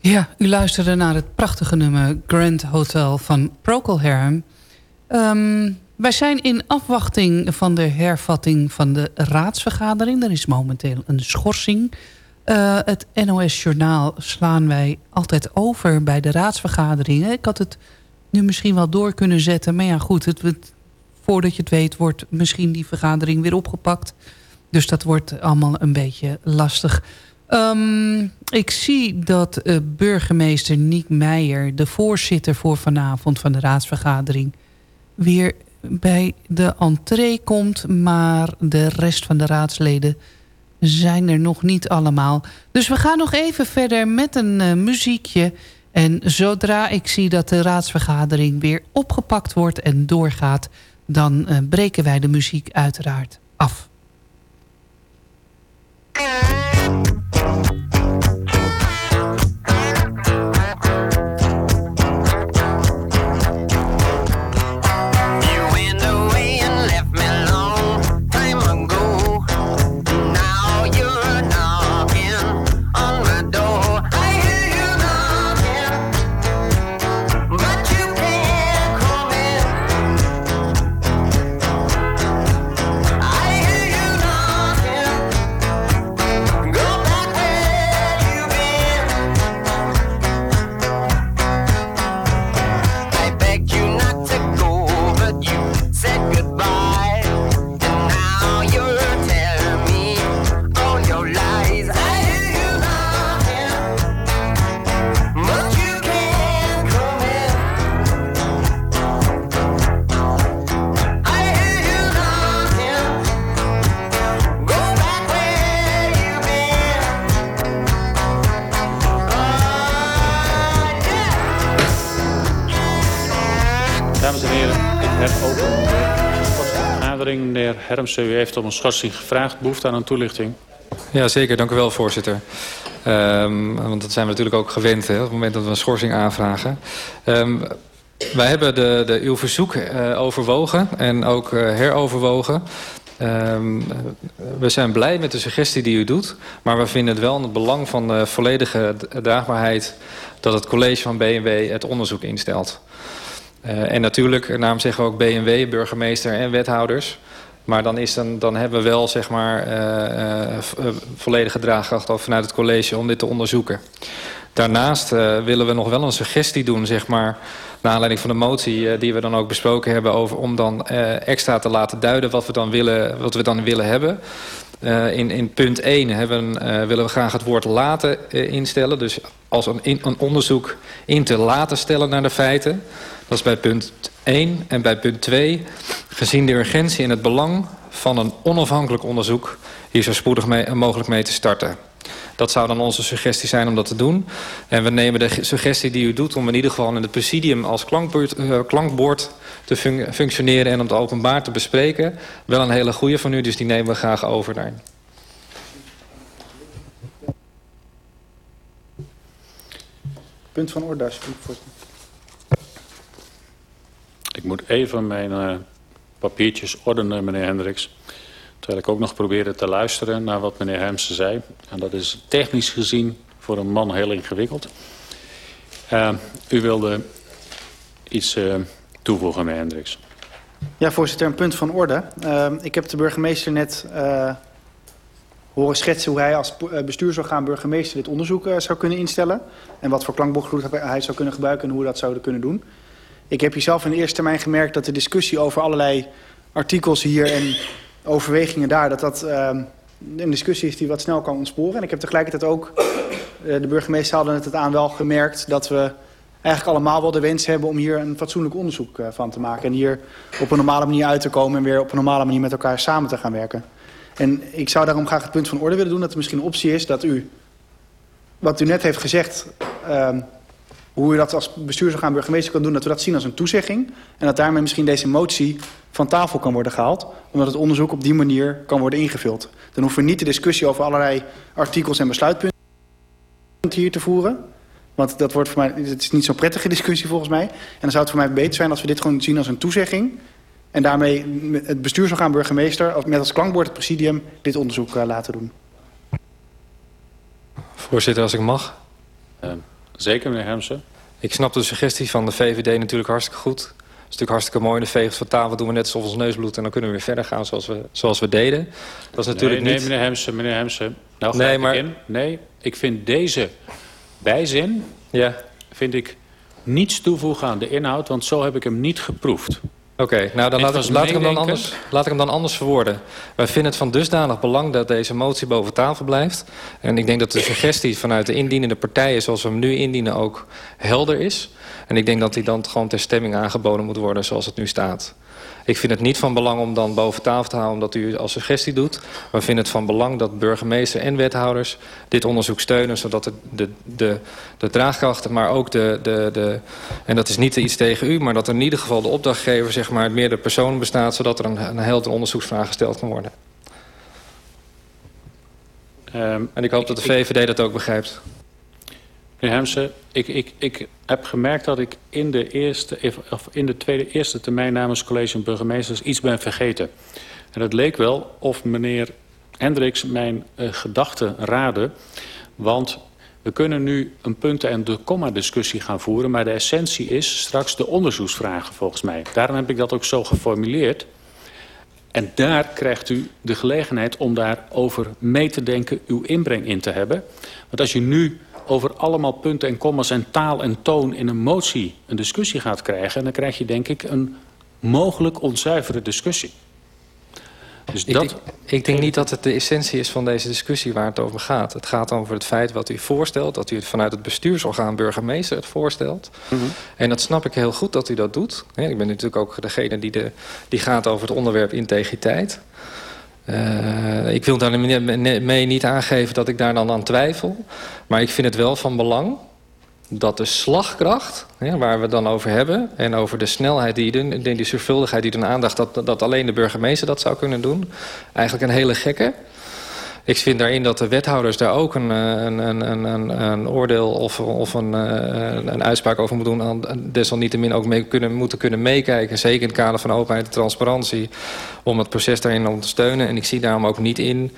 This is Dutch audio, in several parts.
Ja, u luisterde naar het prachtige nummer Grand Hotel van Procol Harum. Um, wij zijn in afwachting van de hervatting van de raadsvergadering. Er is momenteel een schorsing. Uh, het NOS-journaal slaan wij altijd over bij de raadsvergaderingen. Ik had het nu misschien wel door kunnen zetten. Maar ja, goed, het, voordat je het weet wordt misschien die vergadering weer opgepakt. Dus dat wordt allemaal een beetje lastig. Um, ik zie dat uh, burgemeester Niek Meijer... de voorzitter voor vanavond van de raadsvergadering... weer bij de entree komt... maar de rest van de raadsleden zijn er nog niet allemaal. Dus we gaan nog even verder met een uh, muziekje... En zodra ik zie dat de raadsvergadering weer opgepakt wordt en doorgaat... dan uh, breken wij de muziek uiteraard af. Hermsen, u heeft om een schorsing gevraagd. Behoefte aan een toelichting? Ja, zeker. Dank u wel, voorzitter. Um, want dat zijn we natuurlijk ook gewend hè, op het moment dat we een schorsing aanvragen. Um, wij hebben de, de, uw verzoek uh, overwogen en ook uh, heroverwogen. Um, we zijn blij met de suggestie die u doet. Maar we vinden het wel in het belang van de volledige draagbaarheid... dat het college van BMW het onderzoek instelt. En natuurlijk, naam zeggen we ook BMW, burgemeester en wethouders... Maar dan, is dan, hebben we wel zeg maar, uh, uh, volledige draagkracht vanuit het college om dit te onderzoeken. Daarnaast willen we nog wel een suggestie doen, zeg maar, naar aanleiding van de motie die we dan ook besproken hebben, over, om dan extra te laten duiden wat we dan willen, wat we dan willen hebben. in, in punt 1 hebben, willen we graag het woord laten instellen. Dus als een, een onderzoek in te laten stellen naar de feiten. Dat is bij punt 1. En bij punt 2, gezien de urgentie en het belang van een onafhankelijk onderzoek... hier zo spoedig mogelijk mee te starten. Dat zou dan onze suggestie zijn om dat te doen. En we nemen de suggestie die u doet om in ieder geval in het presidium als klankbord, uh, klankbord te fun functioneren en om het openbaar te bespreken. Wel een hele goede van u, dus die nemen we graag over daarin. Punt van orde, alsjeblieft, ik moet even mijn uh, papiertjes ordenen, meneer Hendricks. Terwijl ik ook nog probeerde te luisteren naar wat meneer Hemsen zei. En dat is technisch gezien voor een man heel ingewikkeld. Uh, u wilde iets uh, toevoegen, meneer Hendricks. Ja, voorzitter, een punt van orde. ik heb de burgemeester net horen schetsen hoe hij als bestuursorgaan burgemeester dit onderzoek zou kunnen instellen. En wat voor klankbordgroep hij zou kunnen gebruiken en hoe we dat zouden kunnen doen. Ik heb hier zelf in de eerste termijn gemerkt dat de discussie over allerlei artikels hier en overwegingen daar, dat dat uh, een discussie is die wat snel kan ontsporen. En ik heb tegelijkertijd ook, uh, de burgemeester hadden het aan wel gemerkt, dat we eigenlijk allemaal wel de wens hebben om hier een fatsoenlijk onderzoek uh, van te maken. En hier op een normale manier uit te komen en weer op een normale manier met elkaar samen te gaan werken. En ik zou daarom graag het punt van orde willen doen dat er misschien een optie is dat u, wat u net heeft gezegd, uh, hoe u dat als bestuursorgaan burgemeester kan doen... dat we dat zien als een toezegging... en dat daarmee misschien deze motie van tafel kan worden gehaald... omdat het onderzoek op die manier kan worden ingevuld. Dan hoeven we niet de discussie over allerlei artikels en besluitpunten hier te voeren... Want dat wordt voor mij, het is niet zo'n prettige discussie volgens mij. En dan zou het voor mij beter zijn als we dit gewoon zien als een toezegging. En daarmee het bestuursorgaan burgemeester, met als klankbord het presidium, dit onderzoek uh, laten doen. Voorzitter, als ik mag. Uh, Zeker, meneer Hemsen. Ik snap de suggestie van de VVD natuurlijk hartstikke goed. Het is natuurlijk hartstikke mooi. De veegers van tafel doen we net zoals ons neusbloed... en dan kunnen we weer verder gaan zoals we, zoals we deden. Dat is natuurlijk nee, niet... Nee, meneer Hemsen, meneer Hemsen. Nou Nee, nee, maar- in. Nee, ik vind deze bijzin Ja, vind ik niets toevoegen aan de inhoud... want zo heb ik hem niet geproefd. Oké, nou dan laat ik, laat, ik hem dan anders, laat ik hem dan anders verwoorden. Wij vinden het van dusdanig belang dat deze motie boven tafel blijft. En ik denk dat de suggestie vanuit de indienende partijen... zoals we hem nu indienen ook helder is. En ik denk dat die dan gewoon ter stemming aangeboden moet worden zoals het nu staat. Ik vind het niet van belang om dan boven tafel te houden... omdat u als suggestie doet. We vinden het van belang dat burgemeester en wethouders... dit onderzoek steunen, zodat de, de, de, de draagkrachten... maar ook de, de, de... en dat is niet iets tegen u... maar dat er in ieder geval de opdrachtgever zeg maar, uit meerdere personen bestaat... zodat er een, een heldere onderzoeksvraag gesteld kan worden. Ehm, En ik hoop dat de VVD dat ook begrijpt. Meneer Hemsen, ik, ik, ik heb gemerkt dat ik in de, eerste, of in de tweede eerste termijn namens college en burgemeesters iets ben vergeten. En het leek wel of meneer Hendricks mijn eh, gedachten raadde. Want we kunnen nu een punten- en de komma-discussie gaan voeren... maar de essentie is straks de onderzoeksvragen volgens mij. Daarom heb ik dat ook zo geformuleerd. En daar krijgt u de gelegenheid om daarover mee te denken, uw inbreng in te hebben. Want als je nu over allemaal punten en kommas en taal en toon in een motie een discussie gaat krijgen... dan krijg je denk ik een mogelijk onzuivere discussie. Dus Ik, dat, denk, ik denk niet dat het de essentie is van deze discussie waar het over gaat. Het gaat over het feit wat u voorstelt... dat u het vanuit het bestuursorgaan burgemeester het voorstelt. Mhm. En dat snap ik heel goed dat u dat doet. Ik ben natuurlijk ook degene die, de, die gaat over het onderwerp integriteit. Eh, ik wil daar mee niet aangeven dat ik daar dan aan twijfel. Maar ik vind het wel van belang dat de slagkracht, waar we het dan over hebben... en over de snelheid, die, de, de, die zorgvuldigheid, die de aandacht... Dat, dat alleen de burgemeester dat zou kunnen doen. Eigenlijk een hele gekke. Ik vind daarin dat de wethouders daar ook een, eh, een, een, een, een, oordeel of, of een, eh, een uitspraak over moeten doen. En Desalniettemin ook mee kunnen, moeten kunnen meekijken. Zeker in het kader van openheid en transparantie. Om het proces daarin te ondersteunen. En ik zie daarom ook niet in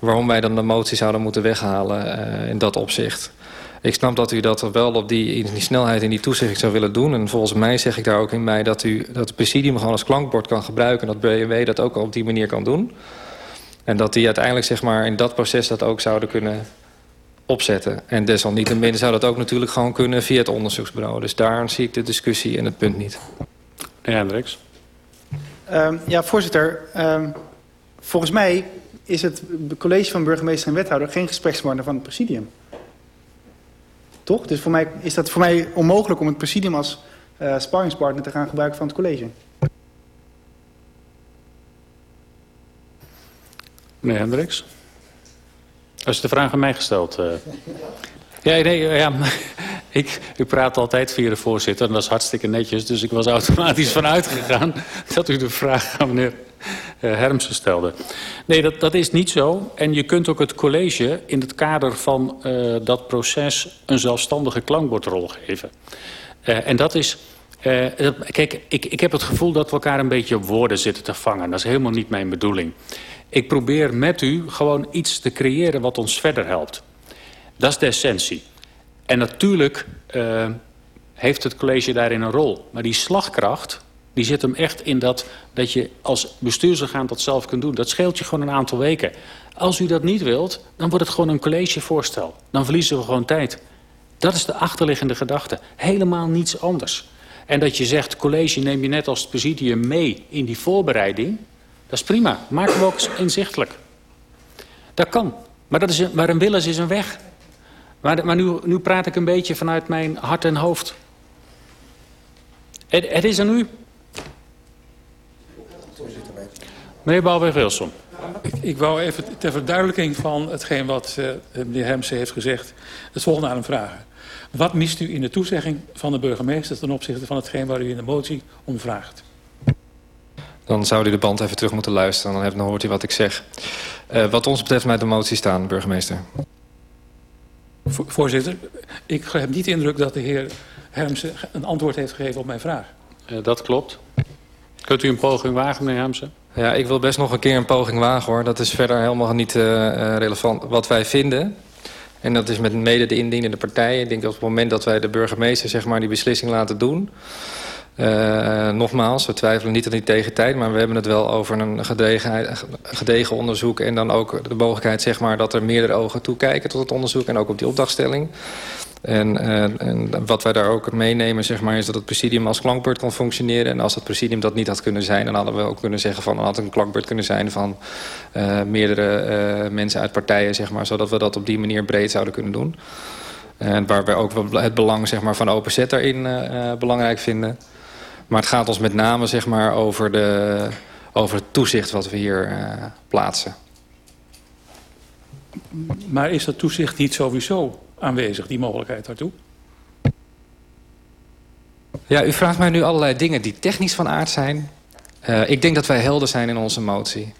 waarom wij dan de motie zouden moeten weghalen in dat opzicht. Ik snap dat u dat wel op die, die snelheid en die toezegging zou willen doen. En volgens mij zeg ik daar ook in mij dat u dat het presidium gewoon als klankbord kan gebruiken. En dat BMW dat ook op die manier kan doen. En dat die uiteindelijk zeg maar, in dat proces dat ook zouden kunnen opzetten. En desalniettemin zou dat ook natuurlijk gewoon kunnen via het onderzoeksbureau. Dus daar zie ik de discussie en het punt niet. Meneer Hendricks. Um, ja, voorzitter. Um, volgens mij is het college van burgemeester en wethouder geen gesprekspartner van het presidium. Toch? Dus voor mij is dat voor mij onmogelijk om het presidium als uh, sparringspartner te gaan gebruiken van het college. Meneer Hendricks. Is de vraag aan mij gesteld? Uh... Ja, nee, ja, ik, u praat altijd via de voorzitter en dat is hartstikke netjes. Dus ik was automatisch vanuit gegaan dat u de vraag aan meneer uh, Hermsen stelde. Nee, dat, dat is niet zo. En je kunt ook het college in het kader van dat proces een zelfstandige klankbordrol geven. En dat is... Kijk, ik, ik heb het gevoel dat we elkaar een beetje op woorden zitten te vangen. Dat is helemaal niet mijn bedoeling. Ik probeer met u gewoon iets te creëren wat ons verder helpt. Dat is de essentie. En natuurlijk uh, heeft het college daarin een rol. Maar die slagkracht, die zit hem echt in dat, dat je als bestuursorgaan dat zelf kunt doen. Dat scheelt je gewoon een aantal weken. Als u dat niet wilt, dan wordt het gewoon een collegevoorstel. Dan verliezen we gewoon tijd. Dat is de achterliggende gedachte. Helemaal niets anders. En dat je zegt, college neem je net als het presidium mee in die voorbereiding... Dat is prima. Maken we ook inzichtelijk. Dat kan. Maar, dat is een, maar een wil is, een weg. Maar, maar nu, nu praat ik een beetje vanuit mijn hart en hoofd. Het, het is aan u. Meneer Balweg-Wilson. Ik, ik wou even ter verduidelijking van hetgeen wat uh, meneer Hemsen heeft gezegd... het volgende aan hem vragen. Wat mist u in de toezegging van de burgemeester... ten opzichte van hetgeen waar u in de motie om vraagt? Dan zou u de band even terug moeten luisteren. Dan, dan hoort u wat ik zeg. Uh, wat ons betreft mij de motie staan, burgemeester. Vo voorzitter, ik heb niet de indruk dat de heer Hermsen een antwoord heeft gegeven op mijn vraag. Uh, dat klopt. Kunt u een poging wagen, meneer Hermsen? Ja, ik wil best nog een keer een poging wagen, hoor. Dat is verder helemaal niet uh, relevant. Wat wij vinden... En dat is met mede de indienende partijen. Ik denk dat op het moment dat wij de burgemeester zeg maar, die beslissing laten doen... Uh, nogmaals, we twijfelen niet aan die tegen tijd... maar we hebben het wel over een gedegen, onderzoek... en dan ook de mogelijkheid zeg maar, dat er meerdere ogen toekijken tot het onderzoek... en ook op die opdrachtstelling. En, uh, en wat wij daar ook meenemen zeg maar, is dat het presidium als klankbeurt kan functioneren. En als het presidium dat niet had kunnen zijn... dan hadden we ook kunnen zeggen van... dan had een klankbeurt kunnen zijn van uh, meerdere mensen uit partijen... Zeg maar, zodat we dat op die manier breed zouden kunnen doen. En waar we ook het belang zeg maar, van OpenZ daarin belangrijk vinden... Maar het gaat ons met name zeg maar, over, de, over het toezicht wat we hier uh, plaatsen. Maar is dat toezicht niet sowieso aanwezig, die mogelijkheid daartoe? Ja, u vraagt mij nu allerlei dingen die technisch van aard zijn. Uh, ik denk dat wij helder zijn in onze motie.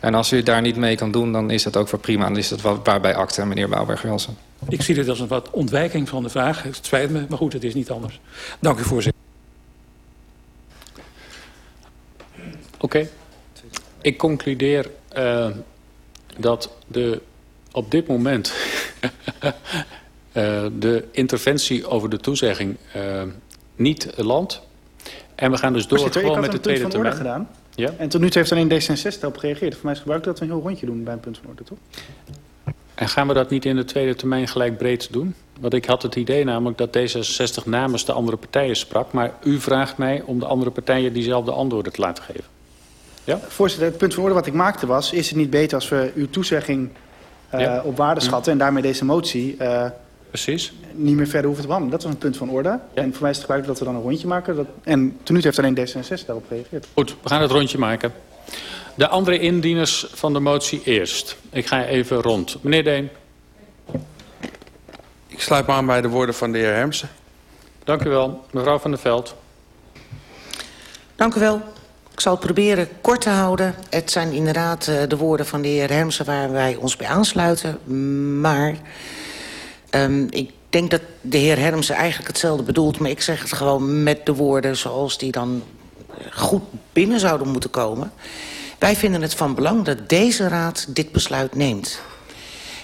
En als u daar niet mee kan doen, dan is dat ook voor prima. Dan is dat waarbij acte, meneer Bouwberg-Wilson. Ik zie dit als een wat ontwijking van de vraag. Het spijt me, maar goed, het is niet anders. Dank u, voorzitter. Oké. Okay. Ik concludeer uh, dat de, op dit moment uh, de interventie over de toezegging uh, niet landt. En we gaan dus door Voorzitter, gewoon met de tweede termijn. gedaan. Ja? En tot nu toe heeft alleen D66 op gereageerd. Voor mij is gebruikt dat we een heel rondje doen bij een punt van orde, toch? En gaan we dat niet in de tweede termijn gelijk breed doen? Want ik had het idee namelijk dat D66 namens de andere partijen sprak. Maar u vraagt mij om de andere partijen diezelfde antwoorden te laten geven. Ja? Voorzitter, het punt van orde wat ik maakte was... is het niet beter als we uw toezegging uh, ja. op waarde schatten... en daarmee deze motie uh, Precies. niet meer verder hoeven te behandelen. Dat was een punt van orde. Ja. En voor mij is het gebruikelijk dat we dan een rondje maken. Dat... En toen nu heeft alleen D66 daarop gereageerd. Goed, we gaan het rondje maken. De andere indieners van de motie eerst. Ik ga even rond. Meneer Deen. Ik sluit me aan bij de woorden van de heer Hermsen. Dank u wel. Mevrouw van der Veld. Dank u wel. Ik zal het proberen kort te houden. Het zijn inderdaad de woorden van de heer Hermsen waar wij ons bij aansluiten. Maar um, ik denk dat de heer Hermsen eigenlijk hetzelfde bedoelt... maar ik zeg het gewoon met de woorden zoals die dan goed binnen zouden moeten komen. Wij vinden het van belang dat deze raad dit besluit neemt.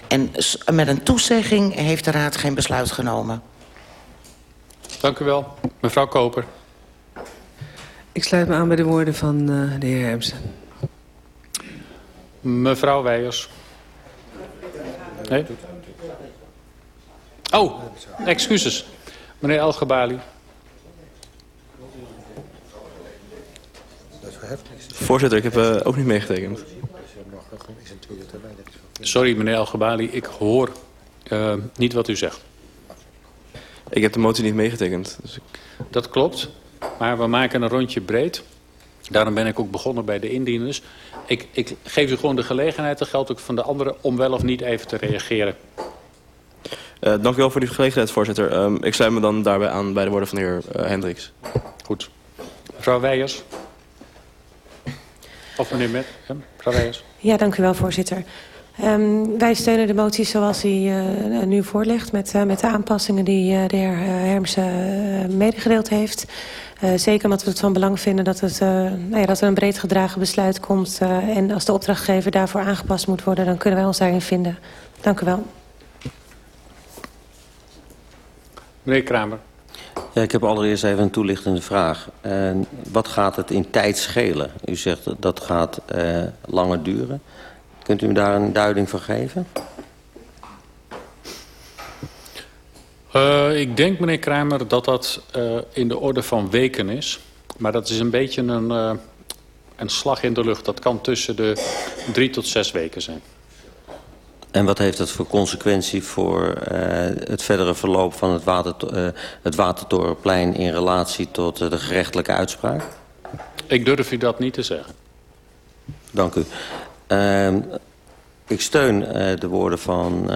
En met een toezegging heeft de raad geen besluit genomen. Dank u wel. Mevrouw Koper. Ik sluit me aan bij de woorden van uh, de heer Hermsen. Mevrouw Weijers. Nee? Oh, excuses. Meneer Elgebali. Voorzitter, ik heb uh, ook niet meegetekend. Sorry, meneer Elgebali, ik hoor uh, niet wat u zegt. Ik heb de motie niet meegetekend. Dus ik... Dat klopt. Maar we maken een rondje breed. Daarom ben ik ook begonnen bij de indieners. Ik, ik geef u gewoon de gelegenheid, dat geldt ook van de anderen... om wel of niet even te reageren. Uh, dank u wel voor die gelegenheid, voorzitter. Um, ik sluit me dan daarbij aan bij de woorden van de heer uh, Hendricks. Goed. Mevrouw Weijers. Of meneer Met. Ja, mevrouw Weijers. Ja, dank u wel, voorzitter. Um, wij steunen de motie zoals die uh, nu voorligt... met, uh, met de aanpassingen die uh, de heer Hermsen medegedeeld heeft. zeker omdat we het van belang vinden dat, het, nou ja, dat er een breed gedragen besluit komt... en als de opdrachtgever daarvoor aangepast moet worden... dan kunnen wij ons daarin vinden. Dank u wel. Meneer Kramer. Ja, ik heb allereerst even een toelichtende vraag. En wat gaat het in tijd schelen? U zegt dat dat gaat langer duren... Kunt u me daar een duiding van geven? Uh, ik denk, meneer Kramer, dat dat uh, in de orde van weken is. Maar dat is een beetje een, uh, een slag in de lucht. Dat kan tussen de drie tot zes weken zijn. En wat heeft dat voor consequentie voor het verdere verloop van het, water, het Watertorenplein... in relatie tot de gerechtelijke uitspraak? Ik durf u dat niet te zeggen. Dank u. Uh, ik steun uh, de woorden van uh,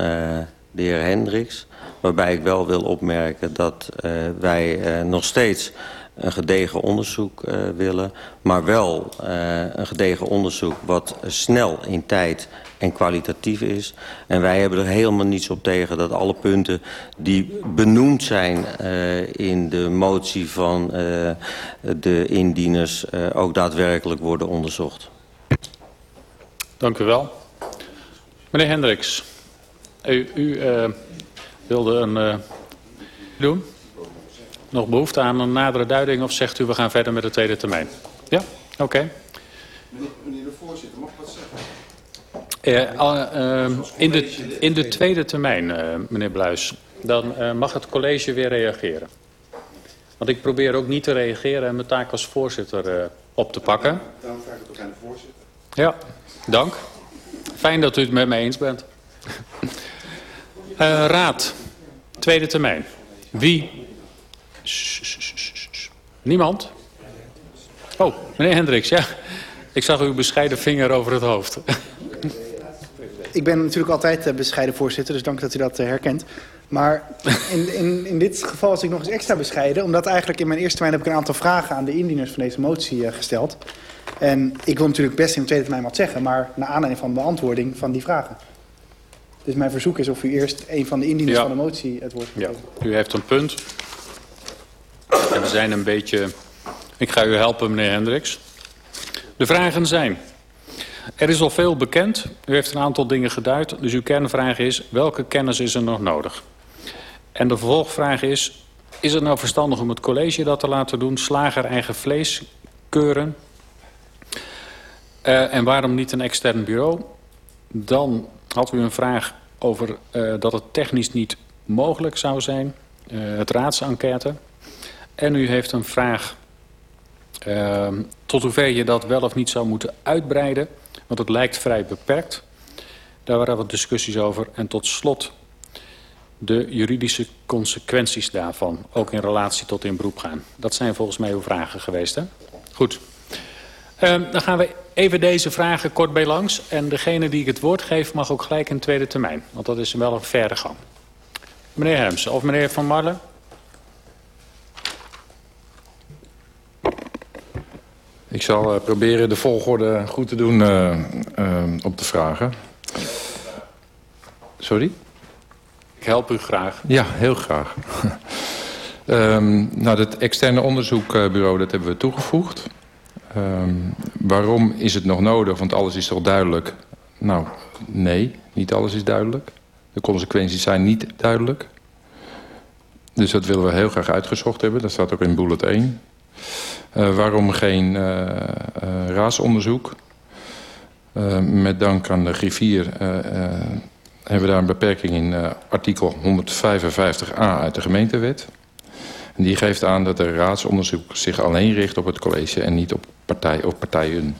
de heer Hendricks. Waarbij ik wel wil opmerken dat uh, wij nog steeds een gedegen onderzoek willen. Maar wel een gedegen onderzoek wat snel in tijd en kwalitatief is. En wij hebben er helemaal niets op tegen dat alle punten die benoemd zijn in de motie van de indieners ook daadwerkelijk worden onderzocht. Dank u wel. Meneer Hendricks, u, u uh, wilde een... Uh, doen? Nog behoefte aan een nadere duiding of zegt u we gaan verder met de tweede termijn? Ja? Oké. Okay. Meneer de voorzitter, mag ik wat zeggen? Uh, uh, in, de, in de tweede termijn, meneer Bluis, dan mag het college weer reageren. Want ik probeer ook niet te reageren en mijn taak als voorzitter op te pakken. Daarom vraag ik het ook aan de voorzitter. Ja, dank. Fijn dat u het met mij eens bent. Uh, raad, tweede termijn. Wie? Niemand? Oh, meneer Hendricks, ja. Ik zag uw bescheiden vinger over het hoofd. Ik ben natuurlijk altijd bescheiden voorzitter, dus dank dat u dat herkent. Maar in, in, in dit geval was ik nog eens extra bescheiden... omdat eigenlijk in mijn eerste termijn heb ik een aantal vragen aan de indieners van deze motie gesteld. En ik wil natuurlijk best in de tweede termijn wat zeggen... maar naar aanleiding van de beantwoording van die vragen. Dus mijn verzoek is of u eerst een van de indieners ja. van de motie het woord geeft. Ja, u heeft een punt. En we zijn een beetje... Ik ga u helpen, meneer Hendricks. De vragen zijn... Er is al veel bekend. U heeft een aantal dingen geduid. Dus uw kernvraag is, welke kennis is er nog nodig? En de vervolgvraag is, is het nou verstandig om het college dat te laten doen? Slager eigen vlees keuren? Uh, en waarom niet een extern bureau? Dan had u een vraag over uh, dat het technisch niet mogelijk zou zijn. Uh, het raadsenquête. En u heeft een vraag uh, tot hoever je dat wel of niet zou moeten uitbreiden. Want het lijkt vrij beperkt. Daar waren wat discussies over. En tot slot de juridische consequenties daarvan. Ook in relatie tot in beroep gaan. Dat zijn volgens mij uw vragen geweest. Hè? Goed. Uh, dan gaan we even deze vragen kort bij langs. En degene die ik het woord geef mag ook gelijk in tweede termijn. Want dat is wel een verre gang. Meneer Hermsen of meneer Van Marlen. Ik zal uh, proberen de volgorde goed te doen uh, uh, op de vragen. Sorry? Ik help u graag. Ja, heel graag. um, nou, het externe onderzoekbureau dat hebben we toegevoegd. Um, waarom is het nog nodig? Want alles is toch duidelijk? Nou, nee, niet alles is duidelijk. De consequenties zijn niet duidelijk. Dus dat willen we heel graag uitgezocht hebben. Dat staat ook in bullet 1. Uh, waarom geen uh, uh, raadsonderzoek? met dank aan de griffier hebben we daar een beperking in artikel 155a uit de gemeentewet. En die geeft aan dat de raadsonderzoek zich alleen richt op het college en niet op partij of partijen.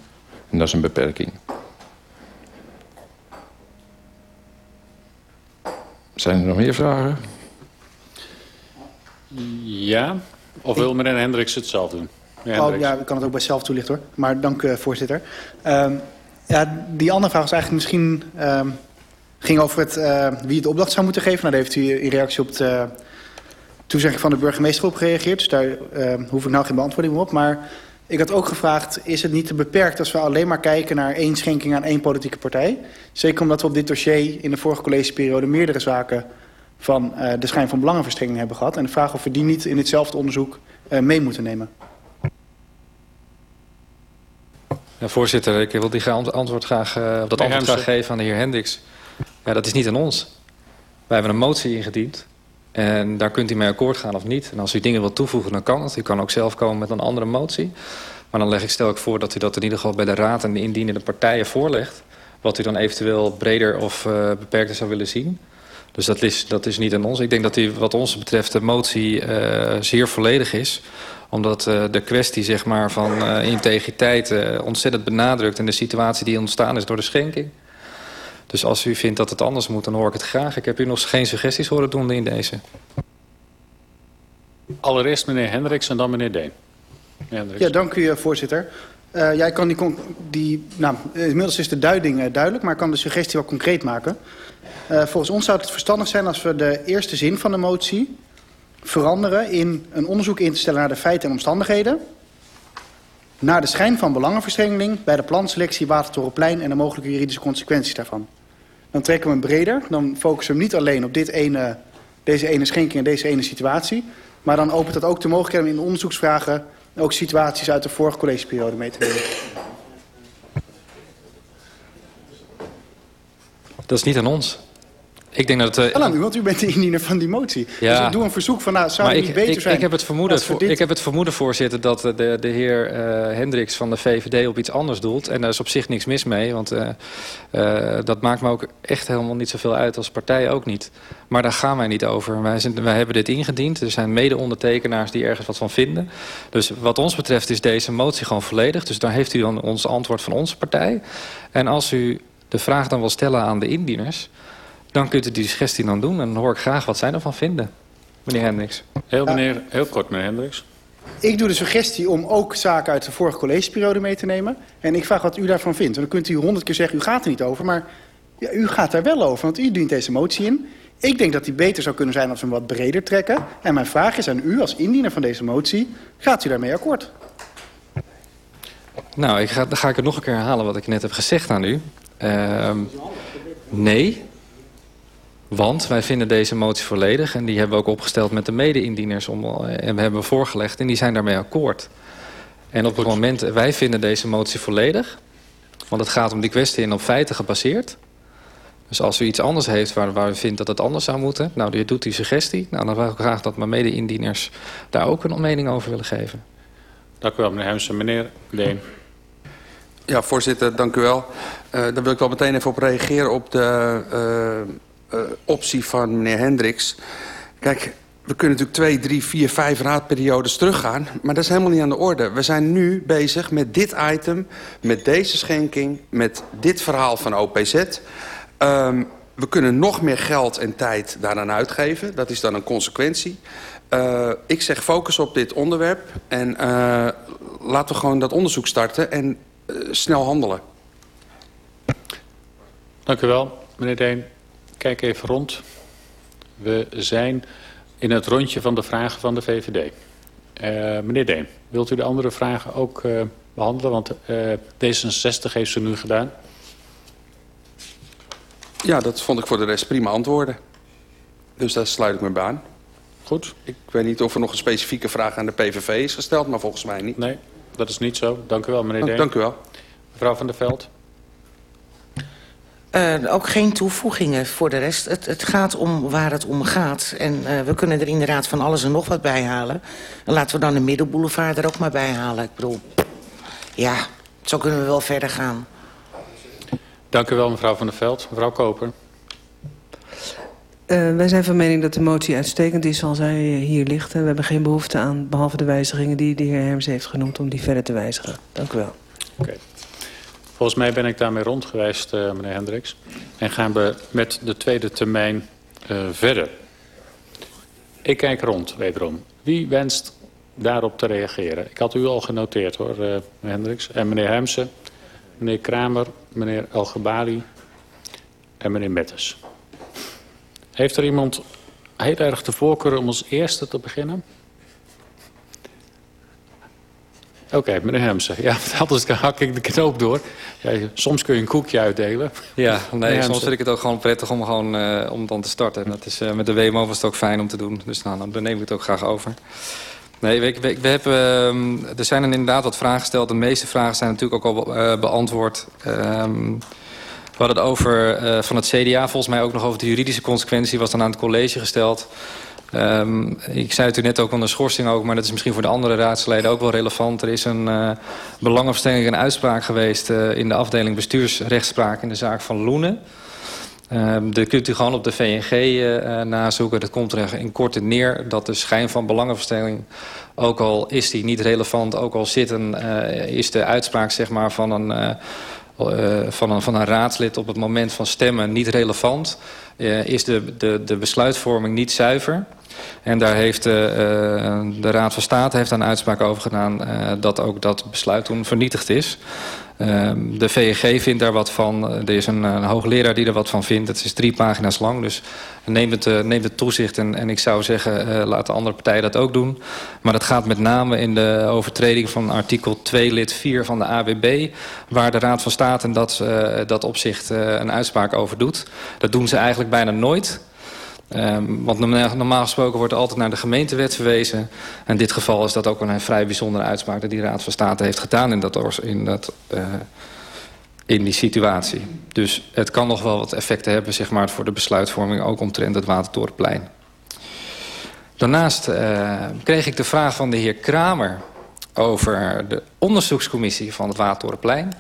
En dat is een beperking. Zijn er nog meer vragen? Ja, of wil meneer Hendricks het zelf doen? Oh, ja, ik kan het ook bij zelf toelichten hoor. Maar dank uh, voorzitter. Um, ja, die andere vraag was eigenlijk misschien... Um, ging over het, uh, wie het opdracht zou moeten geven. Nou, daar heeft u in reactie op de toezegging van de burgemeester op gereageerd. Dus daar uh, hoef ik nou geen beantwoording op. Maar ik had ook gevraagd, is het niet te beperkt... als we alleen maar kijken naar één schenking aan één politieke partij? Zeker omdat we op dit dossier in de vorige collegeperiode... meerdere zaken van uh, de schijn van belangenverstrengeling hebben gehad. En de vraag of we die niet in hetzelfde onderzoek uh, mee moeten nemen. Ja, voorzitter, ik wil die antwoord graag, uh, dat antwoord graag geven aan de heer Hendricks. Ja, dat is niet aan ons. Wij hebben een motie ingediend. En daar kunt u mee akkoord gaan of niet. En als u dingen wilt toevoegen, dan kan het. U kan ook zelf komen met een andere motie. Maar dan leg ik, stel ik voor dat u dat in ieder geval bij de raad en de indienende partijen voorlegt. Wat u dan eventueel breder of uh, beperkter zou willen zien. Dus dat is, dat is niet aan ons. Ik denk dat die, wat ons betreft de motie uh, zeer volledig is omdat uh, de kwestie zeg maar, van integriteit ontzettend benadrukt... en de situatie die ontstaan is door de schenking. Dus als u vindt dat het anders moet, dan hoor ik het graag. Ik heb u nog geen suggesties horen doen in deze. Allereerst meneer Hendricks en dan meneer Deen. Meneer ja, dank u voorzitter. Uh, jij kan die, die, nou, inmiddels is de duiding uh, duidelijk, maar ik kan de suggestie wel concreet maken. Uh, volgens ons zou het verstandig zijn als we de eerste zin van de motie veranderen in een onderzoek in te stellen naar de feiten en omstandigheden. Naar de schijn van belangenverstrengeling bij de planselectie Watertorenplein en de mogelijke juridische consequenties daarvan. Dan trekken we hem breder. Dan focussen we hem niet alleen op dit ene, deze ene schenking en deze ene situatie. Maar dan opent dat ook de mogelijkheid om in de onderzoeksvragen ook situaties uit de vorige collegeperiode mee te nemen. Dat is niet aan ons. Ik denk dat... Uh, u, want u bent de indiener van die motie. Ja, dus ik doe een verzoek van, nou, zou het niet beter ik, zijn... Ik heb, het vermoeden, voor, ik heb het vermoeden, voorzitter, dat de, de heer uh, Hendricks van de VVD op iets anders doelt. En daar is op zich niks mis mee, want uh, dat maakt me ook echt helemaal niet zoveel uit als partij ook niet. Maar daar gaan wij niet over. Wij, zijn, wij hebben dit ingediend. Er zijn mede-ondertekenaars die ergens wat van vinden. Dus wat ons betreft is deze motie gewoon volledig. Dus daar heeft u dan ons antwoord van onze partij. En als u de vraag dan wil stellen aan de indieners dan kunt u die suggestie dan doen. En dan hoor ik graag wat zij ervan vinden. Meneer Hendricks. Heel, meneer, heel kort, meneer Hendricks. Ik doe de suggestie om ook zaken uit de vorige collegeperiode mee te nemen. En ik vraag wat u daarvan vindt. En dan kunt u honderd keer zeggen, u gaat er niet over. Maar ja, u gaat daar wel over, want u dient deze motie in. Ik denk dat die beter zou kunnen zijn als we hem wat breder trekken. En mijn vraag is aan u als indiener van deze motie. Gaat u daarmee akkoord? Nou, ik ga, dan ga ik het nog een keer herhalen wat ik net heb gezegd aan u. Uh, nee, want wij vinden deze motie volledig en die hebben we ook opgesteld met de mede-indieners om, en we hebben voorgelegd en die zijn daarmee akkoord. En op het moment, wij vinden deze motie volledig, want het gaat om die kwestie en op feiten gebaseerd. Dus als u iets anders heeft waar, waar u vindt dat het anders zou moeten, nou, u doet die suggestie, nou, dan wil ik graag dat mijn mede-indieners daar ook een mening over willen geven. Dank u wel, meneer Hemsen. Meneer Leen. Ja, voorzitter, dank u wel. Uh, daar wil ik wel meteen even op reageren op de... Uh, uh, optie van meneer Hendricks. Kijk, we kunnen natuurlijk twee, drie, vier, vijf raadperiodes teruggaan. Maar dat is helemaal niet aan de orde. We zijn nu bezig met dit item, met deze schenking... met dit verhaal van OPZ. Um, we kunnen nog meer geld en tijd daaraan uitgeven. Dat is dan een consequentie. Uh, ik zeg focus op dit onderwerp. En uh, laten we gewoon dat onderzoek starten en snel handelen. Dank u wel, meneer Deen kijk even rond. We zijn in het rondje van de vragen van de VVD. Uh, meneer Deen, wilt u de andere vragen ook uh, behandelen? Want uh, D66 heeft ze nu gedaan. Ja, dat vond ik voor de rest prima antwoorden. Dus daar sluit ik me bij aan. Goed. Ik weet niet of er nog een specifieke vraag aan de PVV is gesteld, maar volgens mij niet. Nee, dat is niet zo. Dank u wel, meneer Deen. Dank u wel. Mevrouw van der Veld. Uh, ook geen toevoegingen voor de rest. Het, het gaat om waar het om gaat. En uh, we kunnen er inderdaad van alles en nog wat bij halen. En laten we dan de Middelboulevard er ook maar bij halen. Ik bedoel, ja, zo kunnen we wel verder gaan. Dank u wel, mevrouw Van der Veld. Mevrouw Koper. Uh, wij zijn van mening dat de motie uitstekend is zoals hij hier ligt. En we hebben geen behoefte aan, behalve de wijzigingen die de heer Herms heeft genoemd... om die verder te wijzigen. Dank u wel. Oké. Okay. Volgens mij ben ik daarmee rond geweest, uh, meneer Hendricks. En gaan we met de tweede termijn uh, verder. Ik kijk rond, wederom. Wie wenst daarop te reageren? Ik had u al genoteerd, hoor, uh, meneer Hendricks. En meneer Hemsen, meneer Kramer, meneer El en meneer Mettes. Heeft er iemand heel erg de voorkeur om als eerste te beginnen? Oké, okay, meneer Hemsen. Ja, anders hak ik de knoop door. Ja, soms kun je een koekje uitdelen. Ja, nee, soms vind ik het ook gewoon prettig om, gewoon, uh, om dan te starten. Dat is, uh, met de WMO was het ook fijn om te doen. Dus nou, dan neem ik het ook graag over. Nee, we, we, we hebben, uh, er zijn er inderdaad wat vragen gesteld. De meeste vragen zijn natuurlijk ook al uh, beantwoord. Um, we hadden het over, uh, van het CDA volgens mij ook nog over de juridische consequentie. was dan aan het college gesteld. Um, ik zei het u net ook onder schorsing ook, maar dat is misschien voor de andere raadsleden ook wel relevant. Er is een uh, belangenverstrengeling en uitspraak geweest uh, in de afdeling bestuursrechtspraak in de zaak van Loenen. Um, dat kunt u gewoon op de VNG uh, nazoeken. Dat komt er in korte neer dat de schijn van belangenverstrengeling, ook al is die niet relevant, ook al zitten, is de uitspraak zeg maar, van een... Uh, van, een, van een raadslid op het moment van stemmen niet relevant... Uh, is de, de, de besluitvorming niet zuiver. En daar heeft uh, de Raad van State heeft een uitspraak over gedaan... dat ook dat besluit toen vernietigd is. Ehm, de VNG vindt daar wat van. Er is een, hoogleraar die er wat van vindt. Het is drie pagina's lang, dus neem het, neem het toezicht. En, en ik zou zeggen, uh, laat de andere partijen dat ook doen. Maar dat gaat met name in de overtreding van artikel 2 lid 4 van de AWB... waar de Raad van State in dat, dat opzicht een uitspraak over doet. Dat doen ze eigenlijk bijna nooit... Um, want normaal gesproken wordt er altijd naar de gemeentewet verwezen. In dit geval is dat ook een vrij bijzondere uitspraak... die Raad van State heeft gedaan in dat, in dat, uh, in die situatie. Dus het kan nog wel wat effecten hebben zeg maar, voor de besluitvorming... ook omtrent het Watertorenplein. Daarnaast uh, kreeg ik de vraag van de heer Kramer... over de onderzoekscommissie van het Watertorenplein...